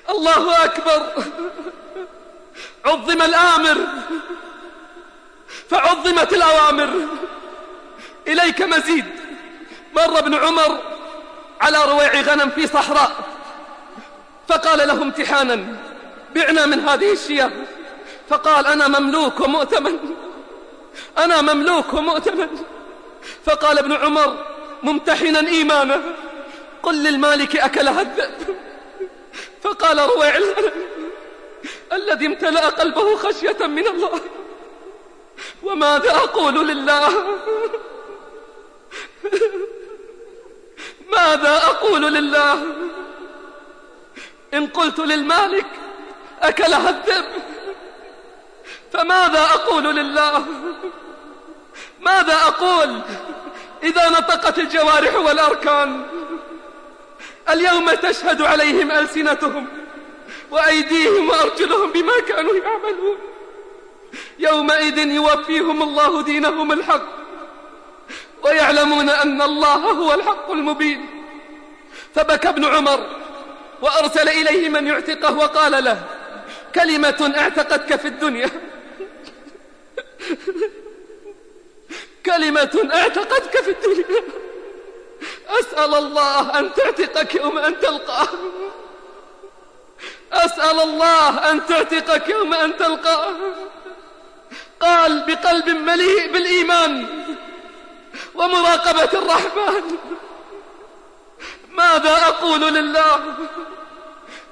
الله أكبر. عظم الآمر. فعظمت الأوامر. إليك مزيد. مر ابن عمر على رويع غنم في صحراء. فقال له امتحانا. بعنا من هذه الشياه. فقال أنا مملوك ومؤتمن أنا مملوك ومؤتمن فقال ابن عمر ممتحنا إيمانه قل للمالك أكلها الذئب فقال رويع الذي امتلأ قلبه خشية من الله. وماذا أقول لله؟ ماذا أقول لله؟ إن قلت للمالك أكلها الذئب فماذا أقول لله؟ ماذا أقول إذا نطقت الجوارح والأركان؟ اليوم تشهد عليهم ألسنتهم وأيديهم وأرجلهم بما كانوا يعملون. يومئذ يوفيهم الله دينهم الحق ويعلمون أن الله هو الحق المبين. فبكى ابن عمر وأرسل إليه من يعتقه وقال له كلمة اعتقتك في الدنيا. (laughs) كلمة اعتقتك في الدنيا. أسأل الله أن تعتقك يوم أن تلقاه. أسأل الله أن تعتقك يوم أن تلقاه. قال بقلب مليء بالإيمان ومراقبة الرحمن. ماذا أقول لله؟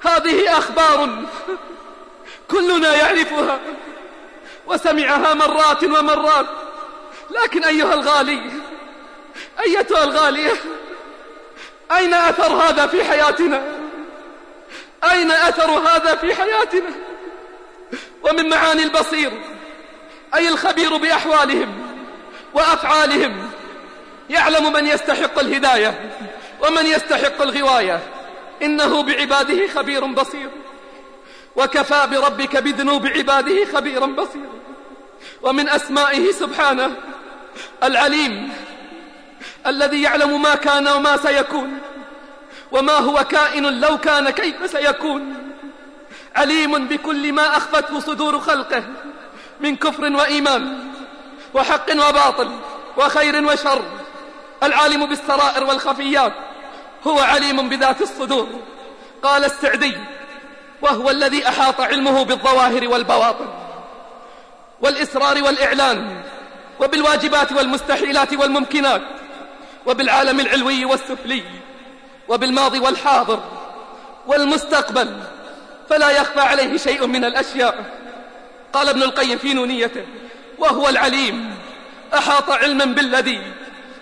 هذه أخبار كلنا يعرفها. وسمعها مرات ومرات. لكن أيها الغالي أيتها الغالية أين أثر هذا في حياتنا؟ أين أثر هذا في حياتنا؟ ومن معاني البصير أي الخبير بأحوالهم وأفعالهم يعلم من يستحق الهداية ومن يستحق الغواية. إنه بعباده خبير بصير وكفى بربك بذنوب عباده خبيرا بصيرا ومن أسمائه سبحانه العليم الذي يعلم ما كان وما سيكون وما هو كائن لو كان كيف سيكون عليم بكل ما أخفته صدور خلقه من كفر وإيمان وحق وباطل وخير وشر العالم بالسرائر والخفيات هو عليم بذات الصدور قال السعدي وهو الذي أحاط علمه بالظواهر والبواطن. والإسرار والإعلان وبالواجبات والمستحيلات والممكنات وبالعالم العلوي والسفلي وبالماضي والحاضر والمستقبل فلا يخفى عليه شيء من الأشياء. قال ابن القيم في نونيته وهو العليم أحاط علما بالذي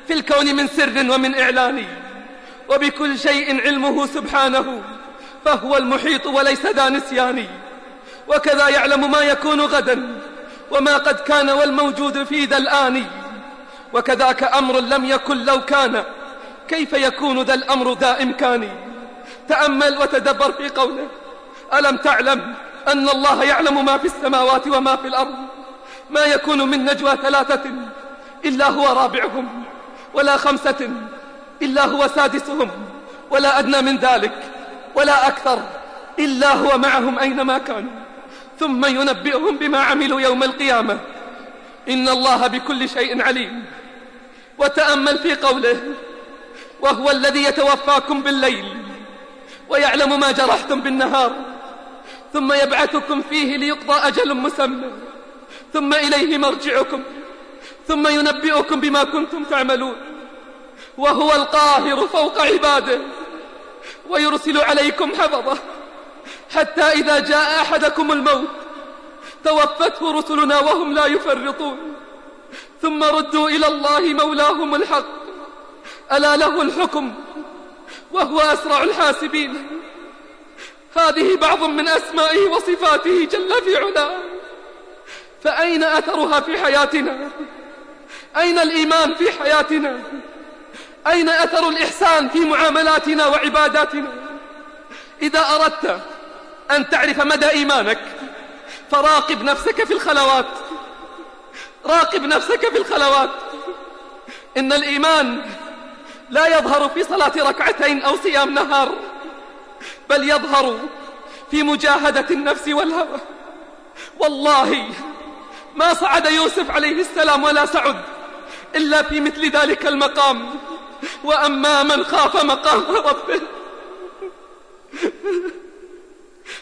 في الكون من سر ومن إعلان وبكل شيء علمه سبحانه فهو المحيط وليس ذا نسيان وكذا يعلم ما يكون غدا وما قد كان والموجود في ذا الآن. وكذاك أمر لم يكن لو كان. كيف يكون ذا الأمر ذا إمكان تأمل وتدبر في قوله. ألم تعلم أن الله يعلم ما في السماوات وما في الأرض؟ ما يكون من نجوى ثلاثة إلا هو رابعهم ولا خمسة إلا هو سادسهم ولا أدنى من ذلك ولا أكثر إلا هو معهم أينما كانوا. ثم ينبئهم بما عملوا يوم القيامة. إن الله بكل شيء عليم. وتأمل في قوله وهو الذي يتوفاكم بالليل ويعلم ما جرحتم بالنهار ثم يبعثكم فيه ليقضى أجل مسمى ثم إليه مرجعكم ثم ينبئكم بما كنتم تعملون. وهو القاهر فوق عباده ويرسل عليكم حفظه. حتى إذا جاء أحدكم الموت توفته رسلنا وهم لا يفرطون. ثم ردوا إلى الله مولاهم الحق. ألا له الحكم؟ وهو أسرع الحاسبين. هذه بعض من أسمائه وصفاته جل في علاه. فأين أثرها في حياتنا؟ أين الإيمان في حياتنا؟ أين أثر الإحسان في معاملاتنا وعباداتنا؟ إذا أردت أن تعرف مدى إيمانك. فراقب نفسك في الخلوات. راقب نفسك في الخلوات. إن الإيمان لا يظهر في صلاة ركعتين أو صيام نهار بل يظهر في مجاهدة النفس والهوى. والله ما صعد يوسف عليه السلام ولا سعد إلا في مثل ذلك المقام. وأما من خاف مقام ربه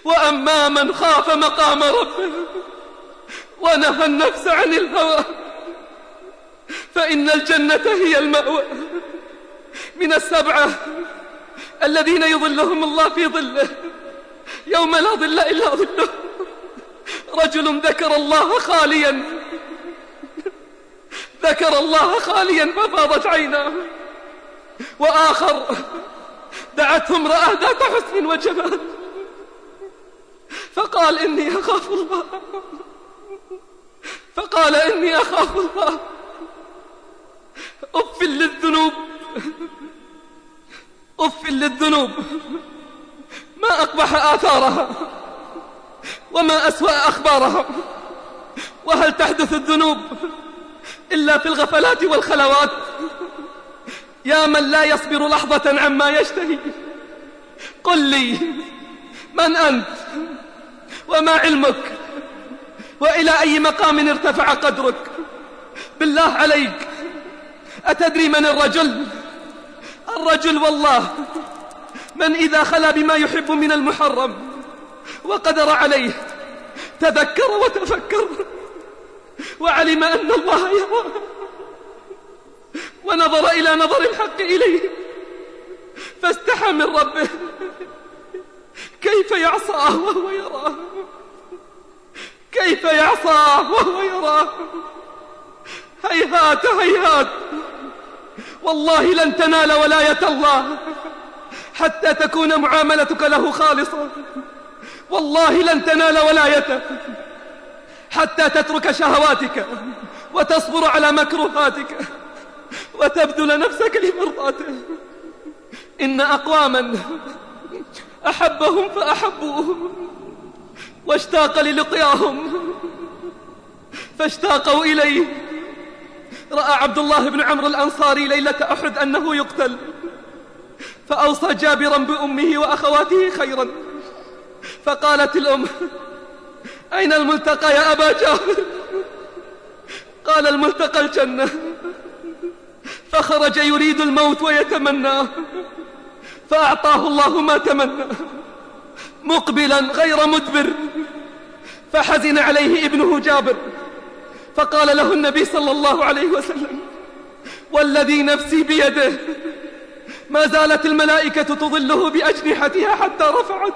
وأما من خاف مقام ربه ونهى النفس عن الهوى فإن الجنة هي المأوى من السبعة الذين يظلهم الله في ظله يوم لا ظل إلا ظله. رجل ذكر الله خاليا ذكر الله خاليا ففاضت عيناه وآخر دعته امرأة ذات حسن وجمال. فقال إني أخاف الله. فقال إني أخاف الله. أف للذنوب. أف للذنوب. ما أقبح آثارها. وما أسوأ أخبارها. وهل تحدث الذنوب إلا في الغفلات والخلوات؟ يا من لا يصبر لحظة عما يشتهي. قل لي. من أنت؟ وما علمك؟ وإلى أي مقام ارتفع قدرك؟ بالله عليك أتدري من الرجل؟ الرجل والله من إذا خلا بما يحب من المحرم وقدر عليه تذكر وتفكر وعلم أن الله يراه ونظر إلى نظر الحق إليه فاستحى من ربه. كيف يعصاه وهو يراه؟ كيف يعصاه وهو يراه؟ هيهات هيهات. والله لن تنال ولاية الله حتى تكون معاملتك له خالصة. والله لن تنال ولايته حتى تترك شهواتك وتصبر على مكروهاتك وتبذل نفسك لمرضاته. إن أقواما أحبهم فأحبوه واشتاق للقياهم فاشتاقوا إليه. رأى عبد الله بن عمرو الأنصاري ليلة أحد أنه يقتل فأوصى جابرا بأمه وأخواته خيرا فقالت الأم أين الملتقى يا أبا جابر قال الملتقى الجنة فخرج يريد الموت ويتمناه فأعطاه الله ما تمنى مقبلا غير مدبر. فحزن عليه ابنه جابر فقال له النبي صلى الله عليه وسلم والذي نفسي بيده ما زالت الملائكة تظله بأجنحتها حتى رفعت.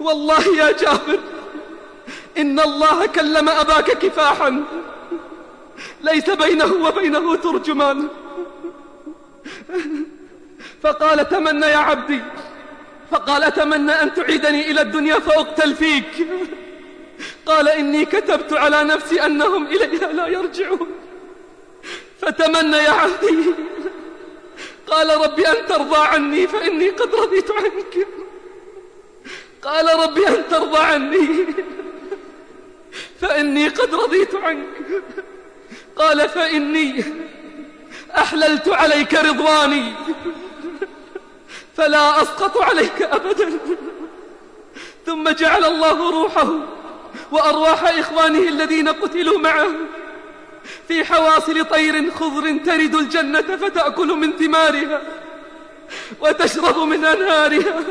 والله يا جابر إن الله كلم أباك كفاحا ليس بينه وبينه ترجمان. فقال تمنى يا عبدي. فقال أتمنى أن تعيدني إلى الدنيا فأقتل فيك قال إني كتبت على نفسي أنهم إليها لا يرجعون. فتمنى يا عبدي. قال ربي أن ترضى عني فإني قد رضيت عنك. قال ربي أن ترضى عني فإني قد رضيت عنك. قال فإني أحللت عليك رضواني. فلا أسقط عليك أبدا. ثم جعل الله روحه وأرواح إخوانه الذين قتلوا معه. في حواصل طير خضر ترد الجنة فتأكل من ثمارها وتشرب من أنهارها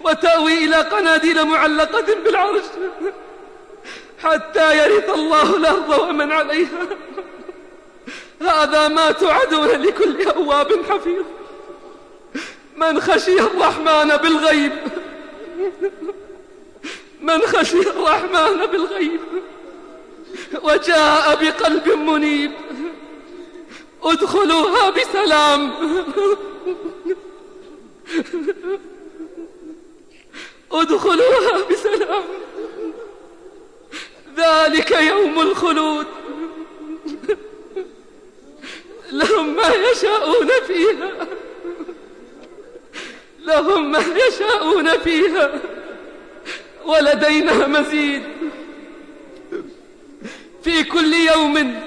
وتأوي إلى قناديل معلقة بالعرش حتى يرث الله الأرض ومن عليها. هذا ما توعدون لكل أواب حفيظ. من خشي الرحمن بالغيب؟ من خشي الرحمن بالغيب؟ وجاء بقلب منيب. ادخلوها بسلام. ادخلوها بسلام. ذلك يوم الخلود. لهم ما يشاءون فيها. لهم ما يشاءون فيها. ولدينا مزيد. في كل يوم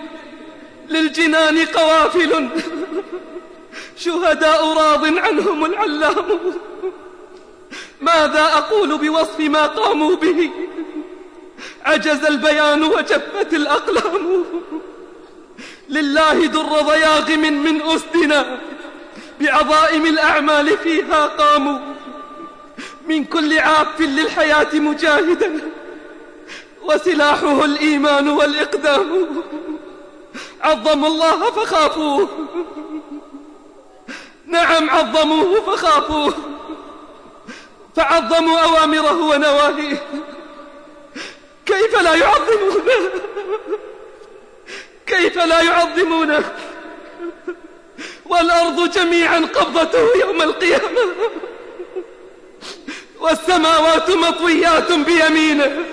للجنان قوافل. شهداء راض عنهم العلام. ماذا أقول بوصف ما قاموا به؟ عجز البيان وجفت الأقلام. لله در ضياغم من أسدنا. بعظائم الأعمال فيها قاموا. من كل عاف للحياة مجاهدا. وسلاحه الإيمان والإقدام. عظموا الله فخافوه. نعم عظموه فخافوه. فعظموا أوامره ونواهيه. كيف لا يعظمونه؟ كيف لا يعظمونه؟ والأرض جميعا قبضته يوم القيامة. والسماوات مطويات بيمينه.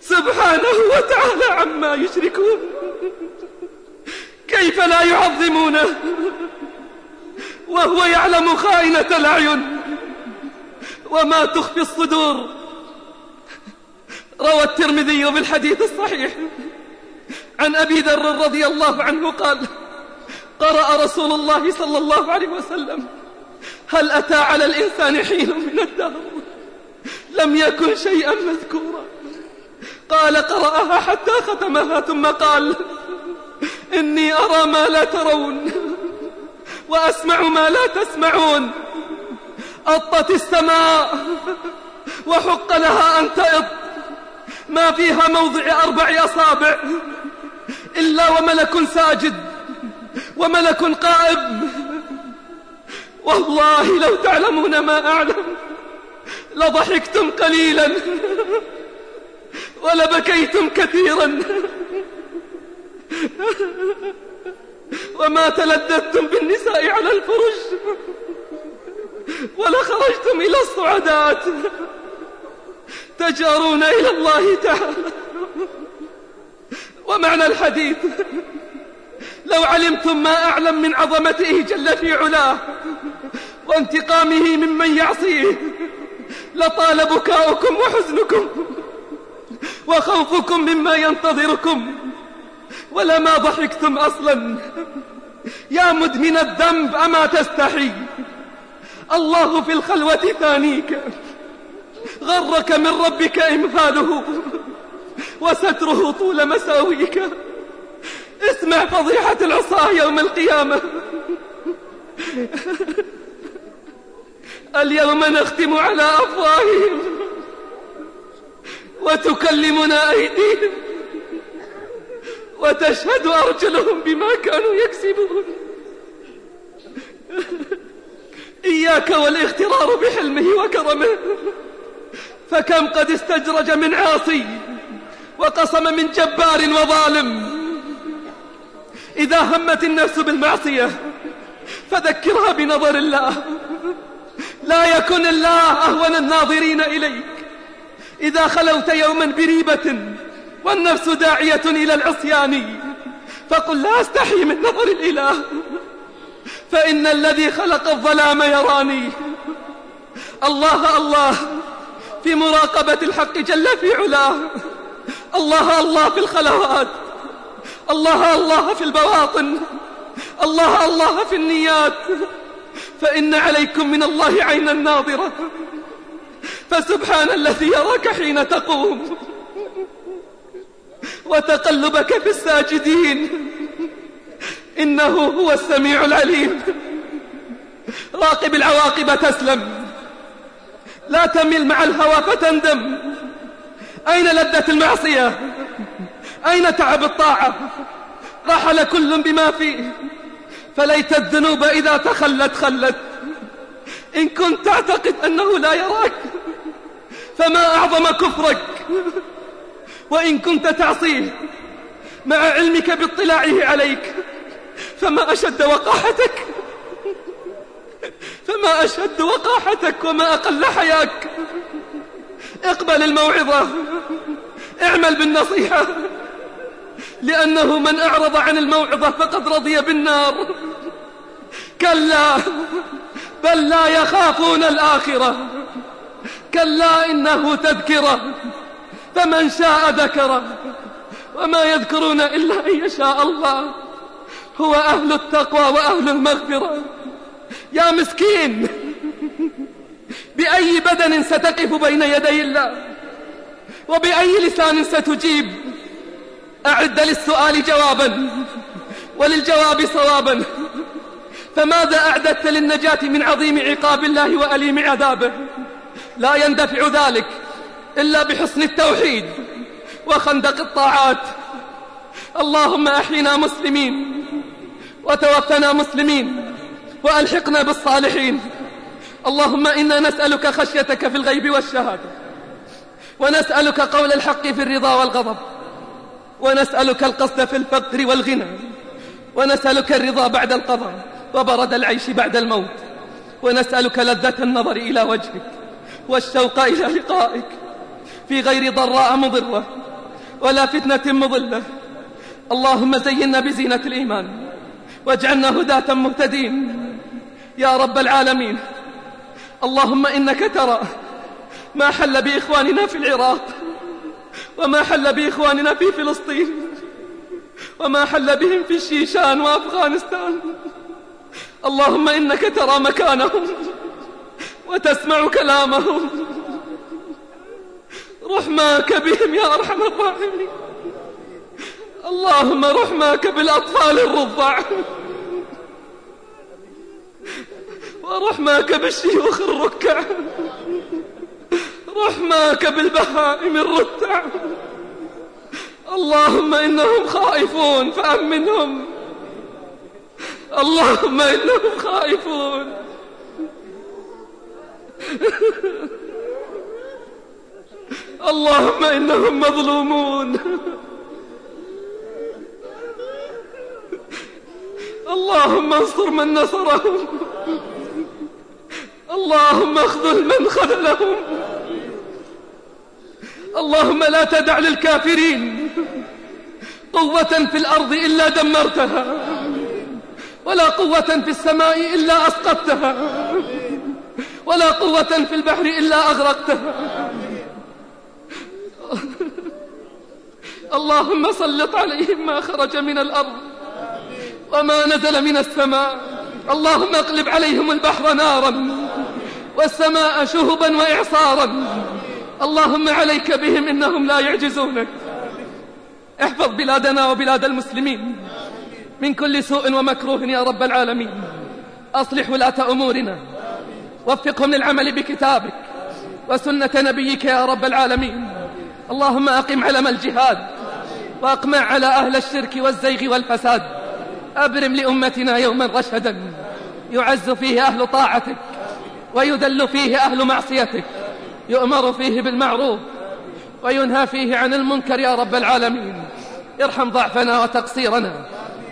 سبحانه وتعالى عما يشركون. كيف لا يعظمونه؟ وهو يعلم خائنة الأعين. وما تخفي الصدور. روى الترمذي بالحديث الصحيح. عن أبي ذر رضي الله عنه قال قرأ رسول الله صلى الله عليه وسلم هل أتى على الإنسان حين من الدهر؟ لم يكن شيئا مذكورا. قال قرأها حتى ختمها ثم قال إني أرى ما لا ترون وأسمع ما لا تسمعون. أطت السماء وحق لها أن تئط ما فيها موضع أربع أصابع إلا وملك ساجد. وملك قائم. والله لو تعلمون ما أعلم لضحكتم قليلا ولبكيتم كثيرا. وما تلذذتم بالنساء على الفرش ولخرجتم إلى الصعدات تجارون إلى الله تعالى. ومعنى الحديث لو علمتم ما أعلم من عظمته جل في علاه وانتقامه ممن يعصيه لطال بكاؤكم وحزنكم وخوفكم مما ينتظركم. ولما ضحكتم أصلا يا مدمن الذنب أما تستحي؟ الله في الخلوة ثانيك. غرك من ربك إمهاله وستره طول مساويك. اسمع فضيحة العصاة يوم القيامة. اليوم نختم على أفواههم وتكلمنا أيديهم وتشهد أرجلهم بما كانوا يكسبون. إياك والاغترار بحلمه وكرمه. فكم قد استجرج من عاصي وقصم من جبار وظالم. إذا همت النفس بالمعصية فذكرها بنظر الله. لا يكن الله أهون الناظرين إليك. إذا خلوت يوما بريبة والنفس داعية إلى العصيان فقل لا أستحي من نظر الإله. فإن الذي خلق الظلام يراني. الله الله في مراقبة الحق جل في علاه. الله الله في الخلوات. الله الله في البواطن الله الله في النيات فإن عليكم من الله عينا ناظرة فسبحان الذي يراك حين تقوم وتقلبك في الساجدين إنه هو السميع العليم. راقب العواقب تسلم لا تمل مع الهوى فتندم. أين لذة المعصية؟ أين تعب الطاعة؟ رحل كل بما فيه. فليت الذنوب إذا تخلت خلت. إن كنت تعتقد أنه لا يراك فما أعظم كفرك. وإن كنت تعصيه مع علمك باطلاعه عليك فما أشد وقاحتك. فما أشد وقاحتك وما أقل حياك. اقبل الموعظة اعمل بالنصيحة. لأنه من أعرض عن الموعظة فقد رضي بالنار. كلا بل لا يخافون الآخرة. كلا إنه تذكرة. فمن شاء ذكره وما يذكرون إلا أن يشاء الله. هو أهل التقوى وأهل المغفرة. يا مسكين بأي بدن ستقف بين يدي الله؟ وبأي لسان ستجيب؟ أعد للسؤال جوابا وللجواب صوابا. فماذا أعددت للنجاة من عظيم عقاب الله وأليم عذابه لا يندفع ذلك إلا بحسن التوحيد وخندق الطاعات. اللهم أحينا مسلمين وتوفنا مسلمين وألحقنا بالصالحين. اللهم إنا نسألك خشيتك في الغيب والشهادة ونسألك قول الحق في الرضا والغضب. ونسألك القصد في الفقر والغنى ونسألك الرضا بعد القضاء وبرد العيش بعد الموت ونسألك لذة النظر إلى وجهك والشوق إلى لقائك في غير ضراء مضرة ولا فتنة مضلة. اللهم زينا بزينة الإيمان واجعلنا هداة مهتدين. يا رب العالمين اللهم إنك ترى ما حل بإخواننا في العراق. وما حل بإخواننا في فلسطين وما حل بهم في الشيشان وأفغانستان. اللهم إنك ترى مكانهم وتسمع كلامهم. رحماك بهم يا أرحم الراحمين. اللهم رحماك بالأطفال الرضع. ورحماك بالشيوخ الركع. رحماك بالبهائم الرتع. اللهم إنهم خائفون فأمنهم اللهم إنهم خائفون. اللهم إنهم مظلومون. اللهم انصر من نصرهم. اللهم اخذل من خذلهم. اللهم لا تدع للكافرين قوة في الأرض إلا دمرتها ولا قوة في السماء إلا أسقطتها ولا قوة في البحر إلا أغرقتها. اللهم سلط عليهم ما خرج من الأرض وما نزل من السماء. اللهم اقلب عليهم البحر نارا والسماء شهبا وإعصارا. اللهم عليك بهم إنهم لا يعجزونك. احفظ بلادنا وبلاد المسلمين. من كل سوء ومكروه يا رب العالمين. أصلح ولاة أمورنا. وفقهم للعمل بكتابك وسنة نبيك يا رب العالمين. اللهم أقم علم الجهاد وأقمع على أهل الشرك والزيغ والفساد. أبرم لأمتنا يوما رشدا. يعز فيه أهل طاعتك ويذل فيه أهل معصيتك. يؤمر فيه بالمعروف وينهى فيه عن المنكر يا رب العالمين. ارحم ضعفنا وتقصيرنا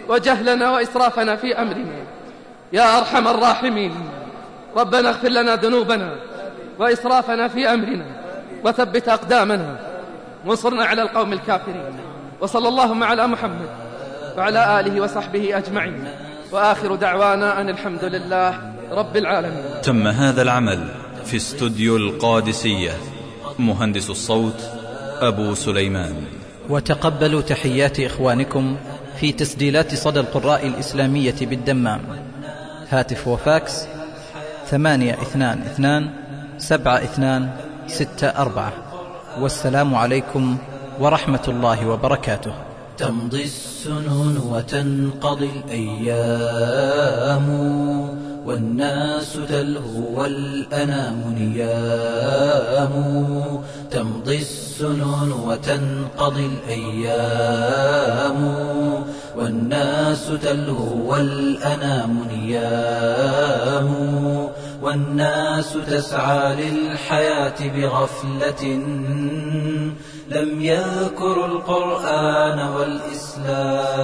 وجهلنا وإسرافنا في أمرنا. يا أرحم الراحمين. ربنا اغفر لنا ذنوبنا وإسرافنا في أمرنا وثبت أقدامنا. وانصرنا على القوم الكافرين. وصلى اللهم على محمد وعلى آله وصحبه أجمعين. وآخر دعوانا أن الحمد لله رب العالمين. تم هذا العمل. في استوديو القادسية. مهندس الصوت أبو سليمان. وتقبلوا تحيات إخوانكم في تسجيلات صدى القراء الإسلامية بالدمام. هاتف وفاكس ثمانية اثنان اثنان سبعة اثنان ستة أربعة. والسلام عليكم ورحمة الله وبركاته. تمضي السنون وتنقضي الأيام والناس تلهو والأنام نيام. تمضي السنون وتنقضي الأيام والناس تلهو والأنام نيام. والناس تسعى للحياة بغفلة لم يذكروا القرآن والإسلام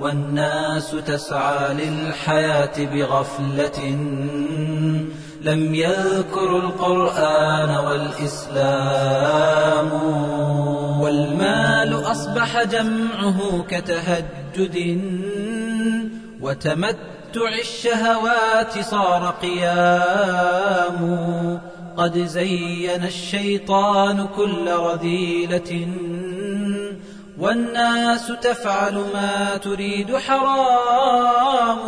والناس تسعى للحياة بغفلة. لم يذكروا القرآن والإسلام والمال أصبح جمعه كتهجد. وتمتع الشهوات صار قيام. قد زين الشيطان كل رذيلة. والناس تفعل ما تريد حرام.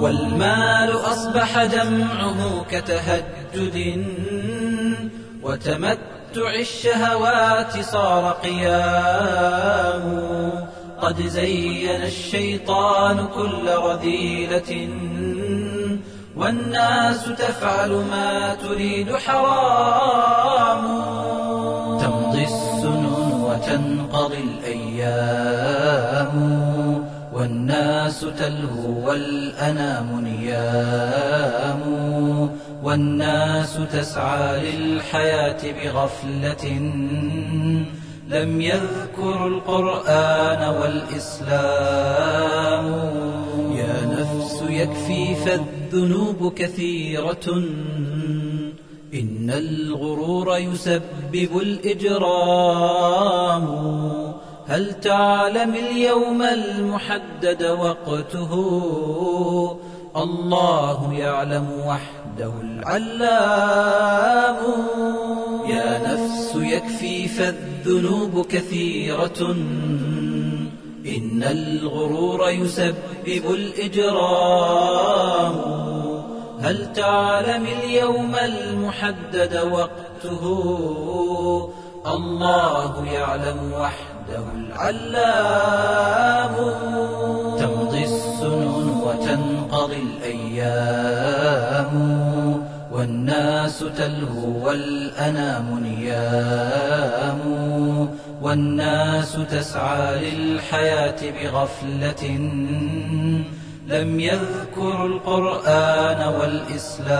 والمال أصبح جمعه كتهجد. وتمتع الشهوات صار قيام. قد زين الشيطان كل رذيلة. والناس تفعل ما تريد حرام. تمضي السنون وتنقضي الأيام. والناس تلهو والأنام نيام. والناس تسعى للحياة بغفلة. لم يذكروا القرآن والإسلام. يا نفس يكفي فالذنوب كثيرة. إن الغرور يسبب الإجرام. هل تعلم اليوم المحدد وقته؟ الله يعلم وحده العلام. يا نفس يكفي فالذنوب كثيرة. إن الغرور يسبب الإجرام. هل تعلم اليوم المحدد وقته؟ الله يعلم وحده العلام. تمضي السنون وتنقضي الأيام. والناس تلهو والأنام نيام. والناس تسعى للحياة بغفلة. لم يذكروا القرآن والإسلام.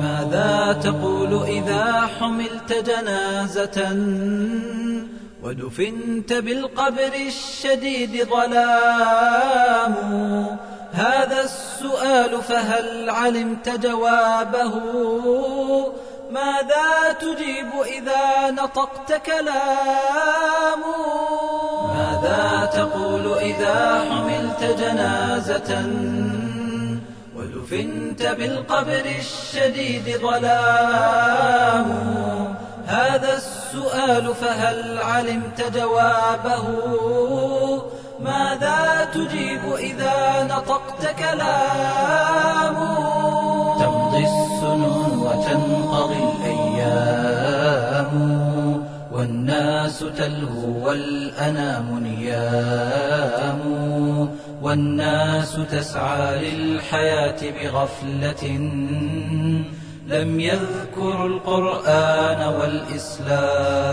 ماذا تقول إذا حملت جنازة؟ ودفنت بالقبر الشديد ظلام. هذا السؤال فهل علمت جوابه؟ تجيب إذا نطقت كلام. ماذا تقول إذا حملت جنازة؟ ودفنت بالقبر الشديد ظلام. هذا السؤال فهل علمت جوابه؟ ماذا تجيب إذا نطقت كلام؟ تمضي السنون وتنقضي الأيام والناس تلهو والأنام نيام والناس تسعى للحياة بغفلة لم يذكروا القرآن والإسلام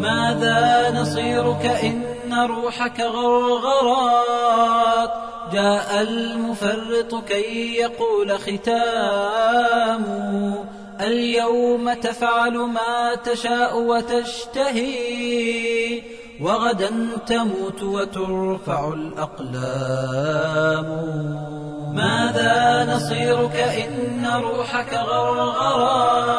ماذا نصيرك إن روحك غرغرات جاء المفرط كي يقول ختام اليوم تفعل ما تشاء وتشتهي وغدا تموت وترفع الأقلام. ماذا نصيرك إن روحك غرغرات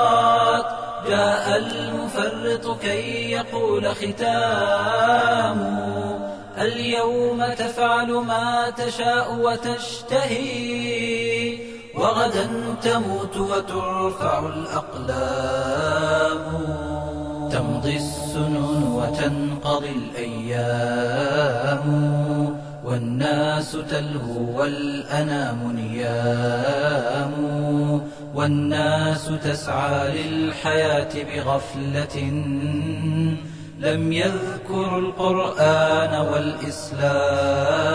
جاء المفرط كي يقول ختام. اليوم تفعل ما تشاء وتشتهي وغدا تموت وترفع الأقلام. تمضي السنون وتنقضي الأيام. والناس تلهو والأنام نيام. والناس تسعى للحياة بغفلة. لم يذكروا القرآن والإسلام.